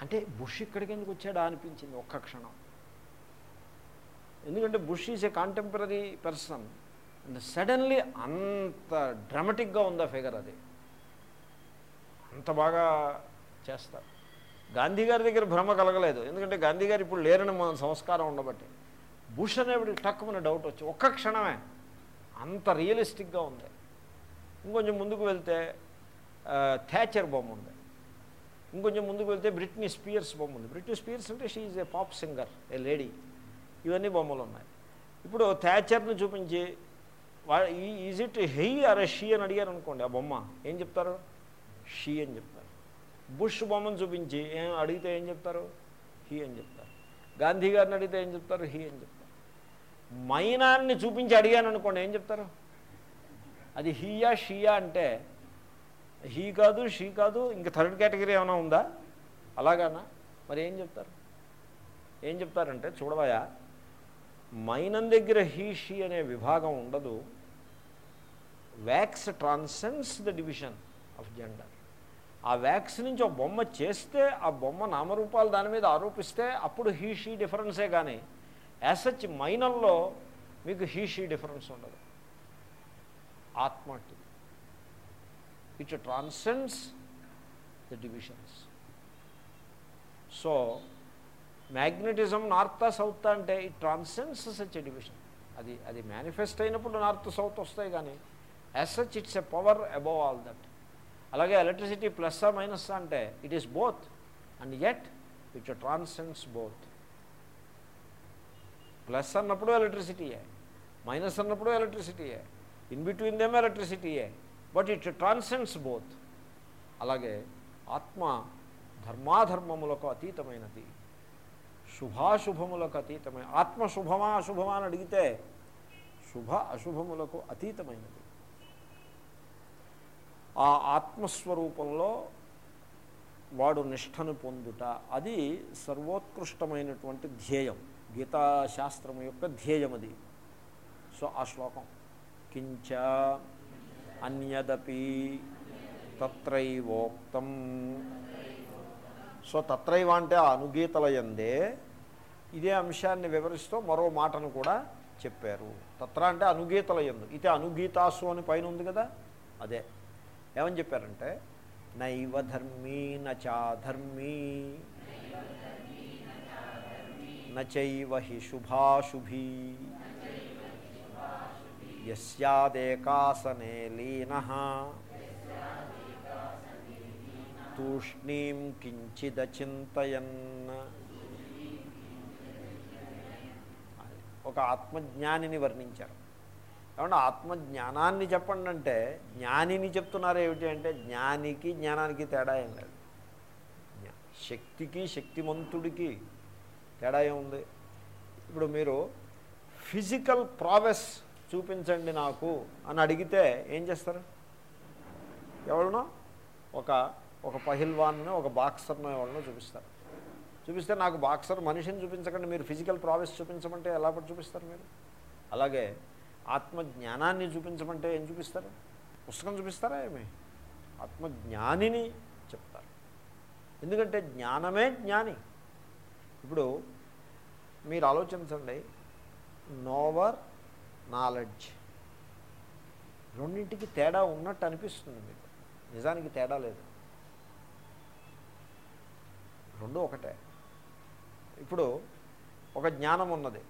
అంటే బుష్ ఇక్కడికి ఎందుకు వచ్చాడా అనిపించింది ఒక్క క్షణం. ఎందుకంటే Bush is a contemporary person suddenly అంత డ్రామాటిక్గా ఉందా ఫిగర్ అది. అంత బాగా చేస్తారు. గాంధీ గారి దగ్గర భ్రమ కలగలేదు. ఎందుకంటే గాంధీ గారు ఇప్పుడు లేరని మన సంస్కారం ఉండబట్టి. బుష్ అనేప్పుడు టక్కుమని డౌట్ వచ్చి ఒక్క క్షణమే. అంత రియలిస్టిక్గా ఉంది. ఇంకొంచెం ముందుకు వెళ్తే థ్యాచర్ బొమ్మ ఉంది. ఇంకొంచెం ముందుకు వెళ్తే బ్రిట్నీ స్పియర్స్ బొమ్మ ఉంది. బ్రిట్నీ స్పియర్స్ అంటే she is a pop singer a lady ఇవన్నీ బొమ్మలు ఉన్నాయి. ఇప్పుడు థ్యాచర్ని చూపించి ఈజ్ ఇట్ హెయి అరే షీ అని అడిగారు అనుకోండి ఆ బొమ్మ ఏం చెప్తారు? షీ అని చెప్తారు. బుష్ బొమ్మను చూపించి ఏం అడిగితే ఏం చెప్తారు? హీ అని చెప్తారు. గాంధీ గారిని అడిగితే ఏం చెప్తారు? హీ అని చెప్తారు. మైనాన్ని చూపించి అడిగాను అనుకోండి ఏం చెప్తారు? అది హీయా షీయా అంటే హీ కాదు షీ కాదు ఇంకా థర్డ్ కేటగిరీ ఏమైనా ఉందా? అలాగానా? మరి ఏం చెప్తారు? ఏం చెప్తారంటే చూడవయా మైనం దగ్గర హీ షీ అనే విభాగం ఉండదు. Wax transcends the division of gender ఆ వ్యాక్స్ నుంచి ఒక బొమ్మ చేస్తే ఆ బొమ్మ నామరూపాలు దాని మీద ఆరోపిస్తే అప్పుడు హీ షీ డిఫరెన్సే కానీ యాసచ్ మైనల్లో మీకు హీ షీ డిఫరెన్స్ ఉండదు. ఆత్మ it transcends the divisions. So magnetism north south అంటే it transcends such a division. అది అది మేనిఫెస్ట్ అయినప్పుడు నార్త్ సౌత్ వస్తాయి కానీ as such it's a power above all that అలాగే ఎలక్ట్రిసిటీ ప్లస్ మైనస్ అంటే it is both and yet it transcends both plus అన్నప్పుడు ఎలక్ట్రిసిటీయే మైనస్ అన్నప్పుడు ఎలక్ట్రిసిటీయే ఇన్ బిట్వీన్ దెమ్ ఎలక్ట్రిసిటీయే బట్ ఇట్ ట్రాన్సెన్స్ బోత్ అలాగే ఆత్మ ధర్మాధర్మములకు అతీతమైనది శుభాశుభములకు అతీతమైన ఆత్మ శుభమా అశుభమా అని అడిగితే శుభ అశుభములకు అతీతమైనది. ఆ ఆత్మస్వరూపంలో వాడు నిష్టను పొందుట. అది సర్వోత్కృష్టమైనటువంటి ధ్యేయం. గీతాశాస్త్రం యొక్క ధ్యేయం అది. సో ఆ శ్లోకం. కించ అన్యదపి తత్రైవోక్తం. సో తత్రైవ అంటే ఆ అనుగీతలయందే ఇదే అంశాన్ని వివరిస్తూ మరో మాటను కూడా చెప్పారు. తత్ర అంటే అనుగీతలయందు ఇది అనుగీతాసు అని పైన ఉంది కదా? అదే. ఏమని చెప్పారంటే నైవ ధర్మీ నచాధర్మీ నచైవ హి శుభాశుభీ యస్యాదేకాసనే లీన తూష్ణీం కించిదచింతయన్. ఒక ఆత్మజ్ఞానిని వర్ణించారు. ఏమన్నా ఆత్మజ్ఞానాన్ని చెప్పండి అంటే జ్ఞానిని చెప్తున్నారు ఏమిటి అంటే జ్ఞానికి జ్ఞానానికి తేడా ఏం లేదు. జ్ఞా- శక్తికి శక్తిమంతుడికి తేడా ఏముంది? ఇప్పుడు మీరు ఫిజికల్ ప్రావెస్ చూపించండి నాకు అని అడిగితే ఏం చేస్తారు? ఎవరినో? ఒక ఒక పహిల్వాన్ని ఒక బాక్సర్ను ఎవరినో చూపిస్తారు. చూపిస్తే నాకు బాక్సర్ మనిషిని చూపించకండి మీరు ఫిజికల్ ప్రావెస్ చూపించమంటే ఎలా కూడా చూపిస్తారు మీరు? అలాగే ఆత్మజ్ఞానాన్ని చూపించమంటే ఏం చూపిస్తారు? పుస్తకం చూపిస్తారా ఏమి? ఆత్మజ్ఞానిని చెప్తారు. ఎందుకంటే జ్ఞానమే జ్ఞాని. ఇప్పుడు మీరు ఆలోచించండి. Knower knowledge. రెండింటికి తేడా ఉన్నట్టు అనిపిస్తుంది మీకు. నిజానికి తేడా లేదు. రెండు ఒకటే. ఇప్పుడు ఒక జ్ఞానం ఉన్నది.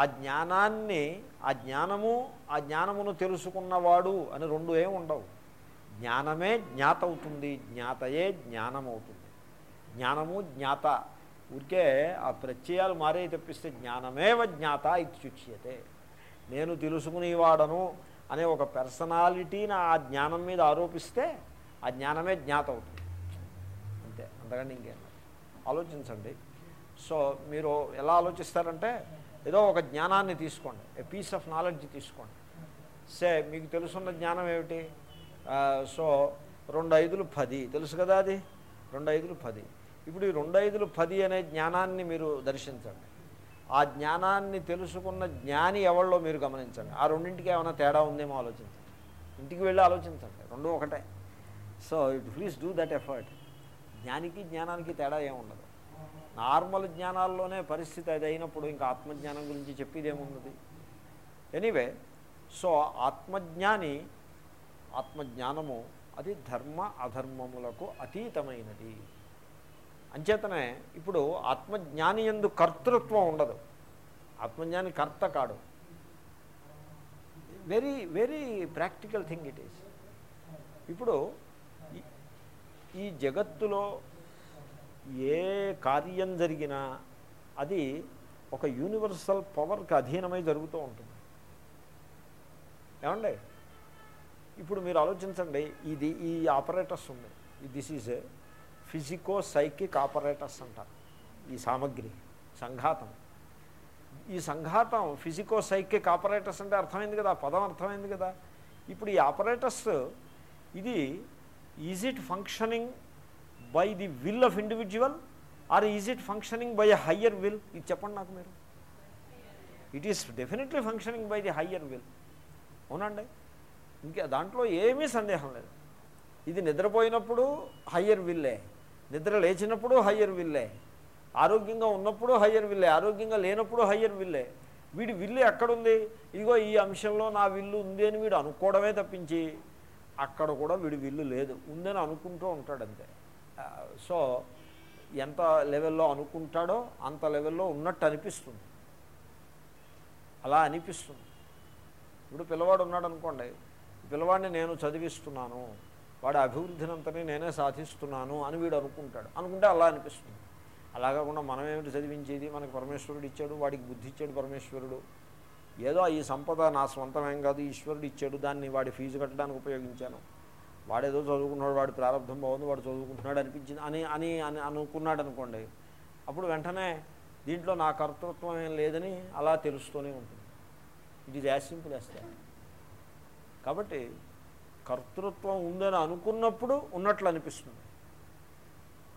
ఆ జ్ఞానాన్ని ఆ జ్ఞానము ఆ జ్ఞానమును తెలుసుకున్నవాడు అని రెండు ఏమి ఉండవు. జ్ఞానమే జ్ఞాత అవుతుంది జ్ఞాతయే జ్ఞానం అవుతుంది జ్ఞానము జ్ఞాత. ఊరికే ఆ ప్రత్యయాలు మారే తప్పిస్తే జ్ఞానమేవ జ్ఞాత ఇత్యుచ్యతే నేను తెలుసుకునేవాడను అనే ఒక పర్సనాలిటీని ఆ జ్ఞానం మీద ఆరోపిస్తే ఆ జ్ఞానమే జ్ఞాత అవుతుంది అంతే అంతకంటే ఇంకేం ఆలోచించండి. సో మీరు ఎలా ఆలోచిస్తారంటే ఏదో ఒక జ్ఞానాన్ని తీసుకోండి ఏ పీస్ ఆఫ్ నాలెడ్జ్ తీసుకోండి. సే మీకు తెలుసున్న జ్ఞానం ఏమిటి? సో రెండు ఐదులు పది. తెలుసు కదా అది? రెండు ఐదులు పది. ఇప్పుడు ఈ రెండు ఐదులు పది అనే జ్ఞానాన్ని మీరు దర్శించండి. ఆ జ్ఞానాన్ని తెలుసుకున్న జ్ఞాని ఎవరిలో మీరు గమనించండి. ఆ రెండింటికి ఏమైనా తేడా ఉందేమో ఆలోచించండి. ఇంటికి వెళ్ళి ఆలోచించండి. రెండు ఒకటే. So it please do that effort జ్ఞానికి జ్ఞానానికి తేడా ఏముండదు. నార్మల్ జ్ఞానాల్లోనే పరిస్థితి అది అయినప్పుడు ఇంకా ఆత్మజ్ఞానం గురించి చెప్పేదేమున్నది ఎనీవే సో ఆత్మజ్ఞాని ఆత్మజ్ఞానము అది ధర్మ అధర్మములకు అతీతమైనది. అంచేతనే ఇప్పుడు ఆత్మజ్ఞాని ఎందు కర్తృత్వం ఉండదు. ఆత్మజ్ఞాని కర్త కాడు. Very very practical thing it is ఇప్పుడు ఈ- ఈ జగత్తులో ఏ కార్యం జరిగినా అది ఒక యూనివర్సల్ పవర్కి అధీనమై జరుగుతూ ఉంటుంది. ఏమండి? ఇప్పుడు మీరు ఆలోచించండి ఇది ఈ ఆపరేటర్స్ ఉంది. This is physico psychic operators అంటారు. ఈ సామగ్రి సంఘాతం. ఈ సంఘాతం ఫిజికో సైకిక్ ఆపరేటర్స్ అంటే అర్థమైంది కదా? పదం అర్థమైంది కదా? ఇప్పుడు ఈ ఆపరేటర్స్ ఇది is it functioning by the will of individual or is it functioning by a higher will ఇది చెప్పండి నాకు మీరు. It is definitely functioning by the higher will అవునండి? ఇంకా దాంట్లో ఏమీ సందేహం లేదు. ఇది నిద్రపోయినప్పుడు హయ్యర్ విల్లే నిద్ర లేచినప్పుడు హయ్యర్ విల్లే ఆరోగ్యంగా ఉన్నప్పుడు హయ్యర్ విల్లే ఆరోగ్యంగా లేనప్పుడు హయ్యర్ విల్లే వీడి విల్లు ఎక్కడుంది ఇదిగో ఈ అంశంలో నా విల్లు ఉంది అని వీడు అనుకోవడమే తప్పించి అక్కడ కూడా వీడి విల్లు లేదు. ఉందని అనుకుంటూ ఉంటాడంతే సో ఎంత లెవెల్లో అనుకుంటాడో అంత లెవెల్లో ఉన్నట్టు అనిపిస్తుంది. అలా అనిపిస్తుంది. ఇప్పుడు పిల్లవాడు ఉన్నాడు అనుకోండి పిల్లవాడిని నేను చదివిస్తున్నాను వాడి అభివృద్ధినంతని నేనే సాధిస్తున్నాను అని వీడు అనుకుంటాడు. అనుకుంటే అలా అనిపిస్తుంది. అలా కాకుండా మనం ఏమిటి చదివించేది? మనకి పరమేశ్వరుడు ఇచ్చాడు వాడికి బుద్ధి ఇచ్చాడు పరమేశ్వరుడు. ఏదో ఈ సంపద నా స్వంతమేం కాదు ఈశ్వరుడు ఇచ్చాడు దాన్ని వాడి ఫీజు కట్టడానికి ఉపయోగించాను. వాడేదో చదువుకున్నాడు వాడి ప్రారంభం బాగుంది వాడు చదువుకుంటున్నాడు అనిపించింది అని అని అని అనుకున్నాడు అనుకోండి. అప్పుడు వెంటనే దీంట్లో నా కర్తృత్వం ఏం లేదని అలా తెలుస్తూనే ఉంటుంది. It is as simple as కాబట్టి కర్తృత్వం ఉందని అనుకున్నప్పుడు ఉన్నట్లు అనిపిస్తుంది.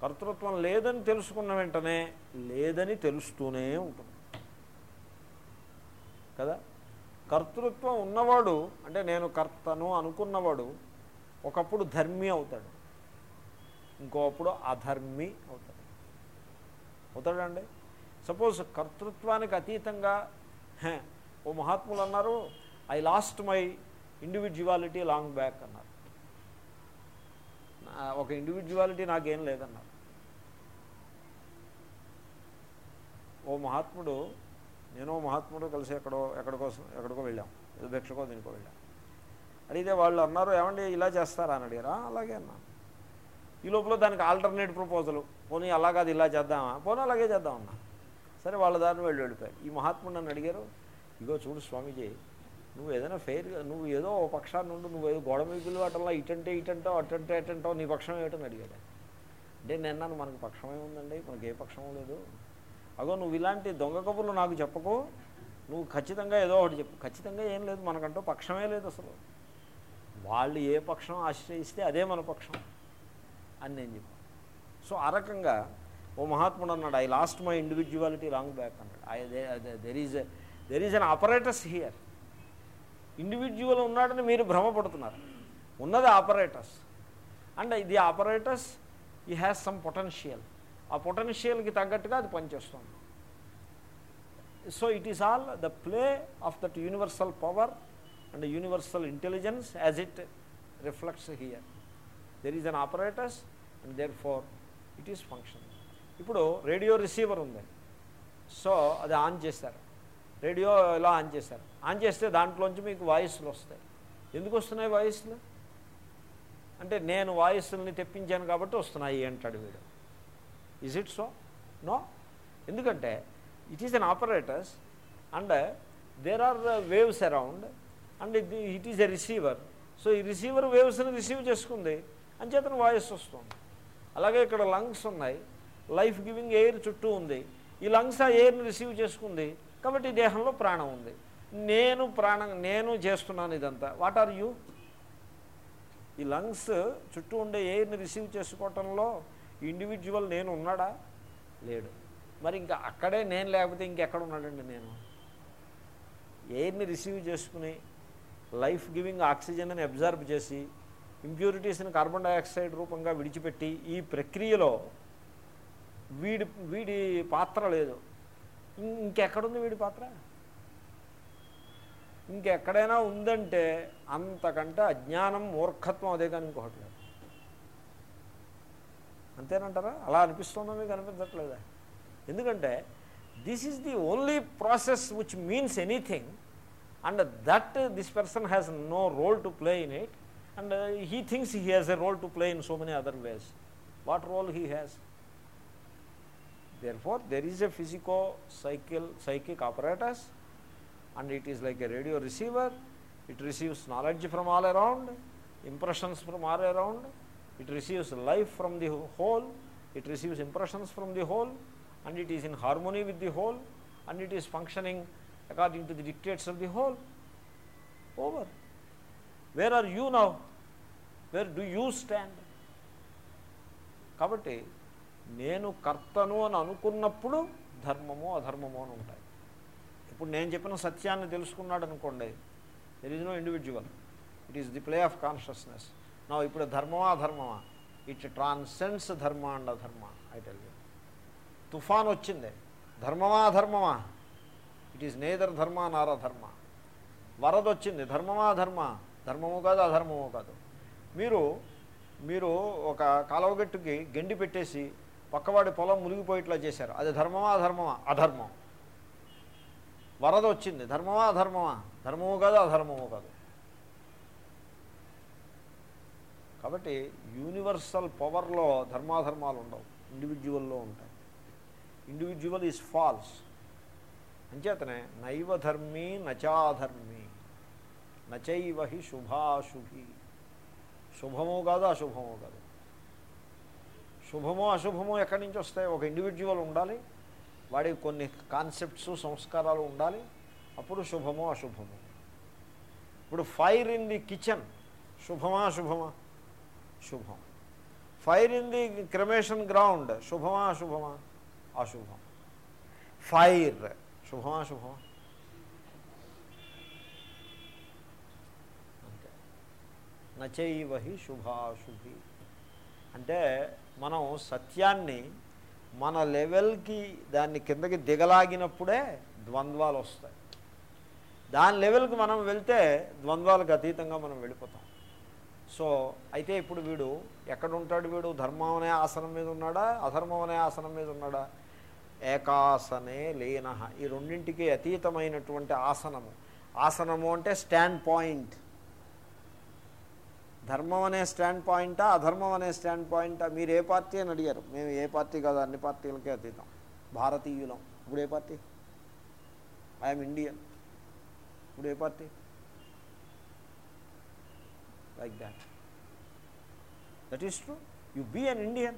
కర్తృత్వం లేదని తెలుసుకున్న వెంటనే లేదని తెలుస్తూనే ఉంటుంది. కదా? కర్తృత్వం ఉన్నవాడు అంటే నేను కర్తను అనుకున్నవాడు ఒకప్పుడు ధర్మి అవుతాడు ఇంకోప్పుడు అధర్మి అవుతాడు. అవుతాడండి? సపోజ్ కర్తృత్వానికి అతీతంగా ఓ మహాత్ములు అన్నారు I lost my individuality long back అన్నారు. ఒక ఇండివిజువాలిటీ నాకేం లేదన్నారు. ఓ మహాత్ముడు నేను ఓ మహాత్ముడు కలిసి ఎక్కడో ఎక్కడికో ఎక్కడికో వెళ్ళాం ఏదో భిక్షకో దీనికో వెళ్ళాం. అడిగితే వాళ్ళు అన్నారు ఏమండి ఇలా చేస్తారా? అని అడిగారా. అలాగే అన్నాను ఈ లోపల దానికి ఆల్టర్నేట్ ప్రపోజలు పోనీ అలా కాదు ఇలా చేద్దామా? పోనీ అలాగే చేద్దామన్నా సరే వాళ్ళ దారిని వెళ్ళి వెళ్ళిపోయారు. ఈ మహాత్ముడు నన్ను అడిగారు ఇగో చూడు స్వామీజీ నువ్వు ఏదైనా ఫెయిర్ నువ్వు ఏదో ఓ పక్షాన్ని ఉండు నువ్వు ఏదో గోడ మీకులు అటల్లా ఇటంటే ఇటంటో అటంటే అటంటో నీ పక్షం ఏమిటని అడిగాడు. అంటే నేను అన్నాను మనకు పక్షమే ఉందండి మనకి ఏ పక్షం లేదు. అగో నువ్వు ఇలాంటి దొంగ కబుర్లు నాకు చెప్పకు. నువ్వు ఖచ్చితంగా ఏదో ఒకటి చెప్పు. ఖచ్చితంగా ఏం లేదు మనకంటూ పక్షమే లేదు అసలు. వాళ్ళు ఏ పక్షం ఆశ్రయిస్తే అదే మన పక్షం అని నేను చెప్పాను. సో ఆ రకంగా ఓ మహాత్ముడు అన్నాడు I lost my individuality long back అన్నాడు. I there is there is an operators here individual ఉన్నాడని మీరు భ్రమపడుతున్నారు. ఉన్నది ఆపరేటర్స్ అండ్ ఇది ఆపరేటర్స్ ఈ హ్యాస్ సమ్ పొటెన్షియల్ ఆ పొటెన్షియల్కి తగ్గట్టుగా అది పనిచేస్తుంది. So it is all the play of that universal power and universal intelligence as it reflects here there is an operators and therefore it is function ఇప్పుడు రేడియో రిసీవర్ ఉంది. సో అది ఆన్ చేశారు. రేడియో ఇలా ఆన్ చేశారు? ఆన్ చేస్తే దాంట్లోంచి మీకు వాయిస్లు వస్తాయి. ఎందుకు వస్తున్నాయి వాయిస్లు? అంటే నేను వాయిస్ని తెప్పించాను కాబట్టి వస్తున్నాయి అంటాడు వీడు. ఈజ్ ఇట్ సో నో ఎందుకంటే it is an operators and there are waves around and it is a receiver so ఈ రిసీవర్ వేవ్స్ని రిసీవ్ చేసుకుంది. అంచేతను వాయిస్ వస్తుంది. అలాగే ఇక్కడ లంగ్స్ ఉన్నాయి. లైఫ్ గివింగ్ ఎయిర్ చుట్టూ ఉంది. ఈ లంగ్స్ ఆ ఎయిర్ని రిసీవ్ చేసుకుంది. కాబట్టి ఈ దేహంలో ప్రాణం ఉంది. నేను ప్రాణం నేను చేస్తున్నాను ఇదంతా. వాట్ ఆర్ యూ ఈ లంగ్స్ చుట్టూ ఉండే ఎయిర్ని రిసీవ్ చేసుకోవటంలో ఇండివిజువల్ నేను ఉన్నాడా? లేడు. మరి ఇంకా అక్కడే నేను లేకపోతే ఇంకెక్కడ ఉన్నాడండి నేను? ఎయిర్ని రిసీవ్ చేసుకుని లైఫ్ గివింగ్ ఆక్సిజన్ అని అబ్జర్వ్ చేసి ఇంప్యూరిటీస్ని కార్బన్ డైఆక్సైడ్ రూపంగా విడిచిపెట్టి ఈ ప్రక్రియలో వీడి వీడి పాత్ర లేదు. ఇంకెక్కడుంది వీడి పాత్ర? ఇంకెక్కడైనా ఉందంటే అంతకంటే అజ్ఞానం మూర్ఖత్వం అదే కానీ ఇంకొకటి లేదు. అంతేనంటారా? అలా అనిపిస్తుందో మీకు అనిపించట్లేదా? ఎందుకంటే this is the only process which means anything and that this person has no role to play in it and uh, he thinks he has a role to play in so many other ways. What role he has? Therefore, there is a physico-psychic apparatus and it is like a radio receiver. It receives knowledge from all around, impressions from all around. It receives life from the whole. It receives impressions from the whole and it is in harmony with the whole and it is functioning according to the dictates of the whole. Over. Where are you now? Where do you stand? కాబట్టి నేను కర్తను అని అనుకున్నప్పుడు ధర్మము అధర్మము అని ఉంటాయి ఇప్పుడు నేను చెప్పిన సత్యాన్ని తెలుసుకున్నాడు అనుకోండి there is no individual it is the play of consciousness నా ఇప్పుడు ధర్మమా అధర్మమా it transcends dharma and adharma I tell you తుఫాన్ వచ్చింది ధర్మమా అధర్మమా ఇట్ ఈస్ నేదర్ ధర్మ నార ధర్మ. వరదొచ్చింది ధర్మమా ధర్మ? ధర్మము కాదు అధర్మము కాదు. మీరు మీరు ఒక కాలువగట్టుకి గండి పెట్టేసి పక్కవాడి పొలం మునిగిపోయేట్లా చేశారు. అది ధర్మమా అధర్మమా అధర్మం. వరద వచ్చింది ధర్మమా అధర్మమా? ధర్మము కాదు అధర్మము కాదు. కాబట్టి యూనివర్సల్ పవర్లో ధర్మాధర్మాలు ఉండవు. ఇండివిజువల్లో ఉంటాయి. Individual is false. అంచేతనే నైవ ధర్మీ నచాధర్మీ నచైవ హి శుభాశుభి శుభము కాదు అశుభము కాదు శుభము అశుభము ఎక్కడి నుంచి వస్తాయి? ఒక ఇండివిజువల్ ఉండాలి. వాడికి కొన్ని కాన్సెప్ట్స్ సంస్కారాలు ఉండాలి. అప్పుడు శుభము అశుభము. ఇప్పుడు ఫైర్ ఇన్ ది కిచెన్ శుభమా అశుభమా? శుభం. Fire in the cremation ground శుభమా అశుభమా? అశుభం. ఫైర్ శుభమా శుభమా అంతే నచైవ శుభాశుభి అంటే మనం సత్యాన్ని మన లెవెల్కి దాన్ని కిందకి దిగలాగినప్పుడే ద్వంద్వాలు వస్తాయి. దాని లెవెల్కి మనం వెళ్తే ద్వంద్వాలకు అతీతంగా మనం వెళ్ళిపోతాం. సో అయితే ఇప్పుడు వీడు ఎక్కడ ఉంటాడు వీడు? ధర్మం అనే ఆసనం మీద ఉన్నాడా? అధర్మం అనే ఆసనం మీద ఉన్నాడా? ఏకాసనే లేన. ఈ రెండింటికి అతీతమైనటువంటి ఆసనము. ఆసనము అంటే స్టాండ్ పాయింట్. ధర్మం అనే స్టాండ్ పాయింటా అధర్మం అనే స్టాండ్ పాయింటా? మీరు ఏ పార్టీ అని అడిగారు? మేము ఏ పార్టీ కాదు అన్ని పార్టీలకే అతీతం. భారతీయులం. ఇప్పుడు ఏ పార్టీ? ఐఎమ్ ఇండియన్ ఇప్పుడు ఏ party? Like that that is true you be an Indian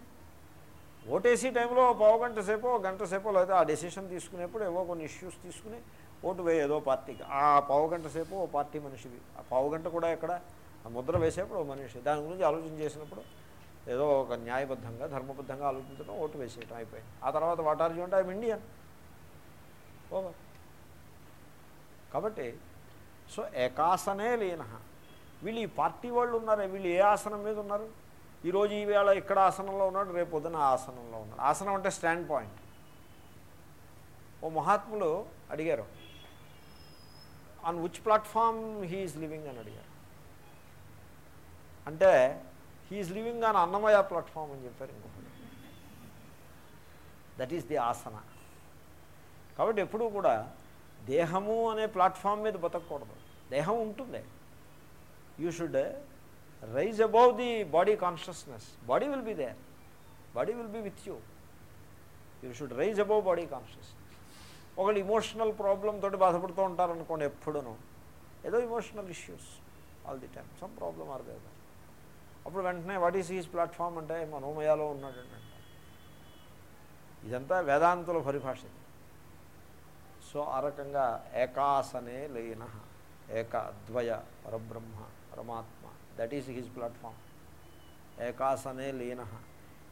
ఓటేసీ టైంలో పావు గంట సేపో గంట సేపో లేదా ఆ డెసిషన్ తీసుకునేప్పుడు ఏవో కొన్ని ఇష్యూస్ తీసుకుని ఓటు వేయ ఏదో పార్టీకి. ఆ పావు గంట సేపు ఓ పార్టీ మనిషివి ఆ పావు గంట కూడా ఎక్కడ? ఆ ముద్ర వేసేప్పుడు ఓ మనిషి. దాని గురించి ఆలోచన చేసినప్పుడు ఏదో ఒక న్యాయబద్ధంగా ధర్మబద్ధంగా ఆలోచించడం ఓటు వేసేయటం అయిపోయింది. ఆ తర్వాత వాటారు చూడండి ఐఎమ్ ఇండియన్. ఓవర్ కాబట్టి సో ఏకాసనే లేన వీళ్ళు ఈ పార్టీ వాళ్ళు ఉన్నారే? వీళ్ళు ఏ ఆసనం మీద ఉన్నారు? ఈరోజు ఈవేళ ఇక్కడ ఆసనంలో ఉన్నాడు రేపు పొద్దున ఆసనంలో ఉన్నాడు. ఆసనం అంటే స్టాండ్ పాయింట్. ఓ మహాత్ములు అడిగారు. On which platform he's living అని అడిగారు. అంటే హీఈస్ లివింగ్ ఆన్ అన్నమయ ప్లాట్ఫామ్ అని చెప్పారు ఇంకొకటి దట్ ఈస్ ది ఆసన కాబట్టి ఎప్పుడూ కూడా దేహము అనే ప్లాట్ఫామ్ మీద బతకూడదు దేహం ఉంటుంది. You should rise above the body consciousness. Body will be there. Body will be with you. You should rise above body consciousness. ఒకళ్ళు ఇమోషనల్ ప్రాబ్లం తోటి బాధపడుతూ ఉంటారనుకోండి ఎప్పుడూ ఏదో emotional issues all the time. Some problem are there. అప్పుడు వెంటనే వాట్ ఈస్ హీస్ ప్లాట్ఫామ్ అంటే మనోమయాలో ఉన్నాడు అంట ఇదంతా వేదాంతుల పరిభాష ఇది. సో ఆ రకంగా ఏకాసనే లేన ఏకద్వయ పరబ్రహ్మ పరమాత్మ దట్ ఈస్ హిజ్ ప్లాట్ఫామ్ ఏకాసనే లీన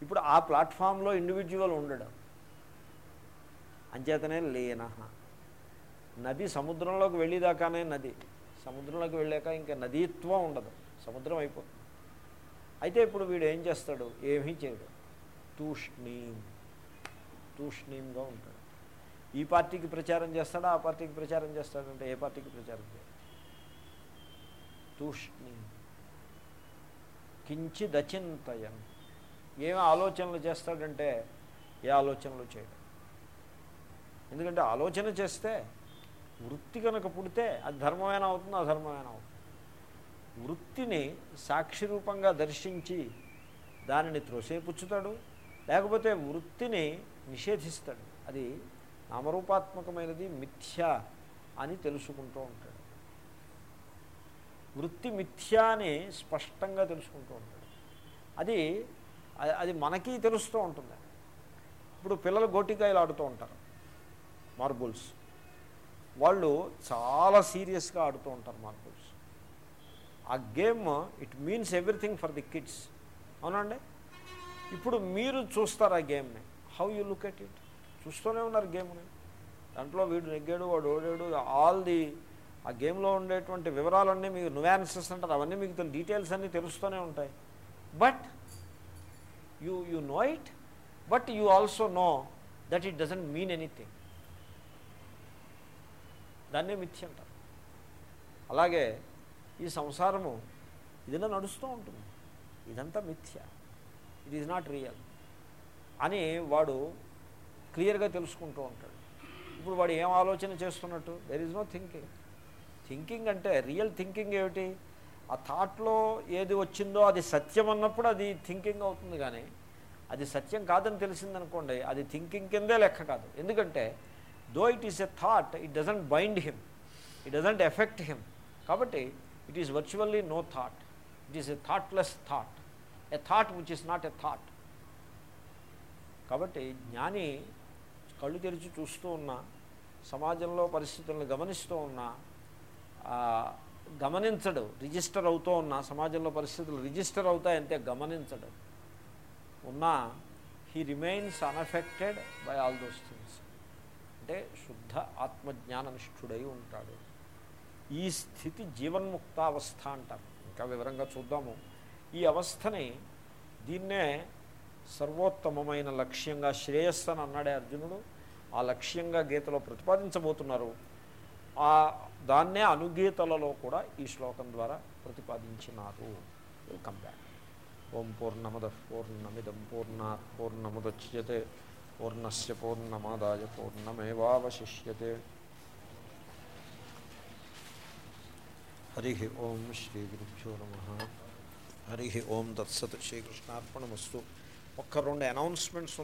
ఇప్పుడు ఆ ప్లాట్ఫామ్లో ఇండివిజువల్ ఉండడం అంచేతనే లీన నది సముద్రంలోకి వెళ్ళేదాకానే నది సముద్రంలోకి వెళ్ళాక ఇంకా నదీత్వం ఉండదు సముద్రం అయిపోతుంది అయితే ఇప్పుడు వీడు ఏం చేస్తాడు ఏమీ చేయడు తూష్ణీం తూష్ణీంగా ఉంటాడు ఈ పార్టీకి ప్రచారం చేస్తాడా ఆ పార్టీకి ప్రచారం చేస్తాడంటే ఏ పార్టీకి ప్రచారం చేయడు తూష్ణీం కించిదచింతయం. ఏమి ఆలోచనలు చేస్తాడంటే ఏ ఆలోచనలు చేయడం. ఎందుకంటే ఆలోచన చేస్తే వృత్తి కనుక పుడితే అది ధర్మమైన అవుతుంది అధర్మమైన అవుతుంది? వృత్తిని సాక్షి రూపంగా దర్శించి దానిని త్రోసేపుచ్చుతాడు లేకపోతే వృత్తిని నిషేధిస్తాడు. అది నామరూపాత్మకమైనది మిథ్య అని తెలుసుకుంటూ ఉంటాడు. వృత్తి మిథ్య అని స్పష్టంగా తెలుసుకుంటూ ఉంటాడు. అది అది మనకి తెలుస్తూ ఉంటుంది. ఇప్పుడు పిల్లలు గోటికాయలు ఆడుతూ ఉంటారు. మార్బుల్స్. వాళ్ళు చాలా సీరియస్గా ఆడుతూ ఉంటారు మార్బుల్స్. ఆ game it means everything for the kids. అవునండి? ఇప్పుడు మీరు చూస్తారు ఆ గేమ్ని? How you look at it? చూస్తూనే ఉన్నారు గేమ్ని. దాంట్లో వీడు నెగ్గాడు వాడు ఓడాడు ఆల్ ది ఆ గేమ్లో ఉండేటువంటి వివరాలన్నీ మీకు నువాన్సెస్ అంటారు అవన్నీ మీకు డీటెయిల్స్ అన్నీ తెలుస్తూనే ఉంటాయి. But you you know it but you also know that it doesn't mean anything దాన్నే మిథ్య అంటారు. అలాగే ఈ సంసారము ఇదిలా నడుస్తూ ఉంటుంది. ఇదంతా మిథ్య. ఇట్ ఈజ్ నాట్ రియల్ అని వాడు క్లియర్గా తెలుసుకుంటూ ఉంటాడు. ఇప్పుడు వాడు ఏం ఆలోచన చేస్తున్నట్టు? There is no thinking thinking అంటే రియల్ థింకింగ్ ఏమిటి? ఆ థాట్లో ఏది వచ్చిందో అది సత్యం అన్నప్పుడు అది థింకింగ్ అవుతుంది కానీ అది సత్యం కాదని తెలిసిందనుకోండి అది థింకింగ్ కిందే లెక్క కాదు. ఎందుకంటే though it is a thought it doesn't bind him it doesn't affect him కాబట్టి it is virtually no thought it is a thoughtless thought a thought which is not a thought కాబట్టి జ్ఞాని కళ్ళు తెరిచి చూస్తూ ఉన్నా సమాజంలో పరిస్థితులను గమనిస్తూ ఉన్నా గమనించడు రిజిస్టర్ అవుతూ ఉన్నా సమాజంలో పరిస్థితులు రిజిస్టర్ అవుతాయంటే గమనించడు. ఉన్నా he remains unaffected by all those things అంటే శుద్ధ ఆత్మజ్ఞాననిష్ఠుడై ఉంటాడు. ఈ స్థితి జీవన్ముక్తావస్థ అంటారు ఇంకా వివరంగా చూద్దాము. ఈ అవస్థని దీన్నే సర్వోత్తమమైన లక్ష్యంగా శ్రేయస్సని అన్నాడే అర్జునుడు. ఆ లక్ష్యంగా గీతలో ప్రతిపాదించబోతున్నారు. ఆ దాన్నే అనుగీతలలో కూడా ఈ శ్లోకం ద్వారా ప్రతిపాదించినారు. వెల్కమ్ బ్యాక్ ఓం పూర్ణమద పూర్ణమిదం పూర్ణాత్ పూర్ణముద్యతే పూర్ణస్ పూర్ణమాదాయ పూర్ణమేవాశిష్యతే హరి ఓం శ్రీ గురుభ్యో నమ. హరి ఓం దత్సత్ శ్రీకృష్ణార్పణమస్తు. ఒక్క రెండు అనౌన్స్మెంట్స్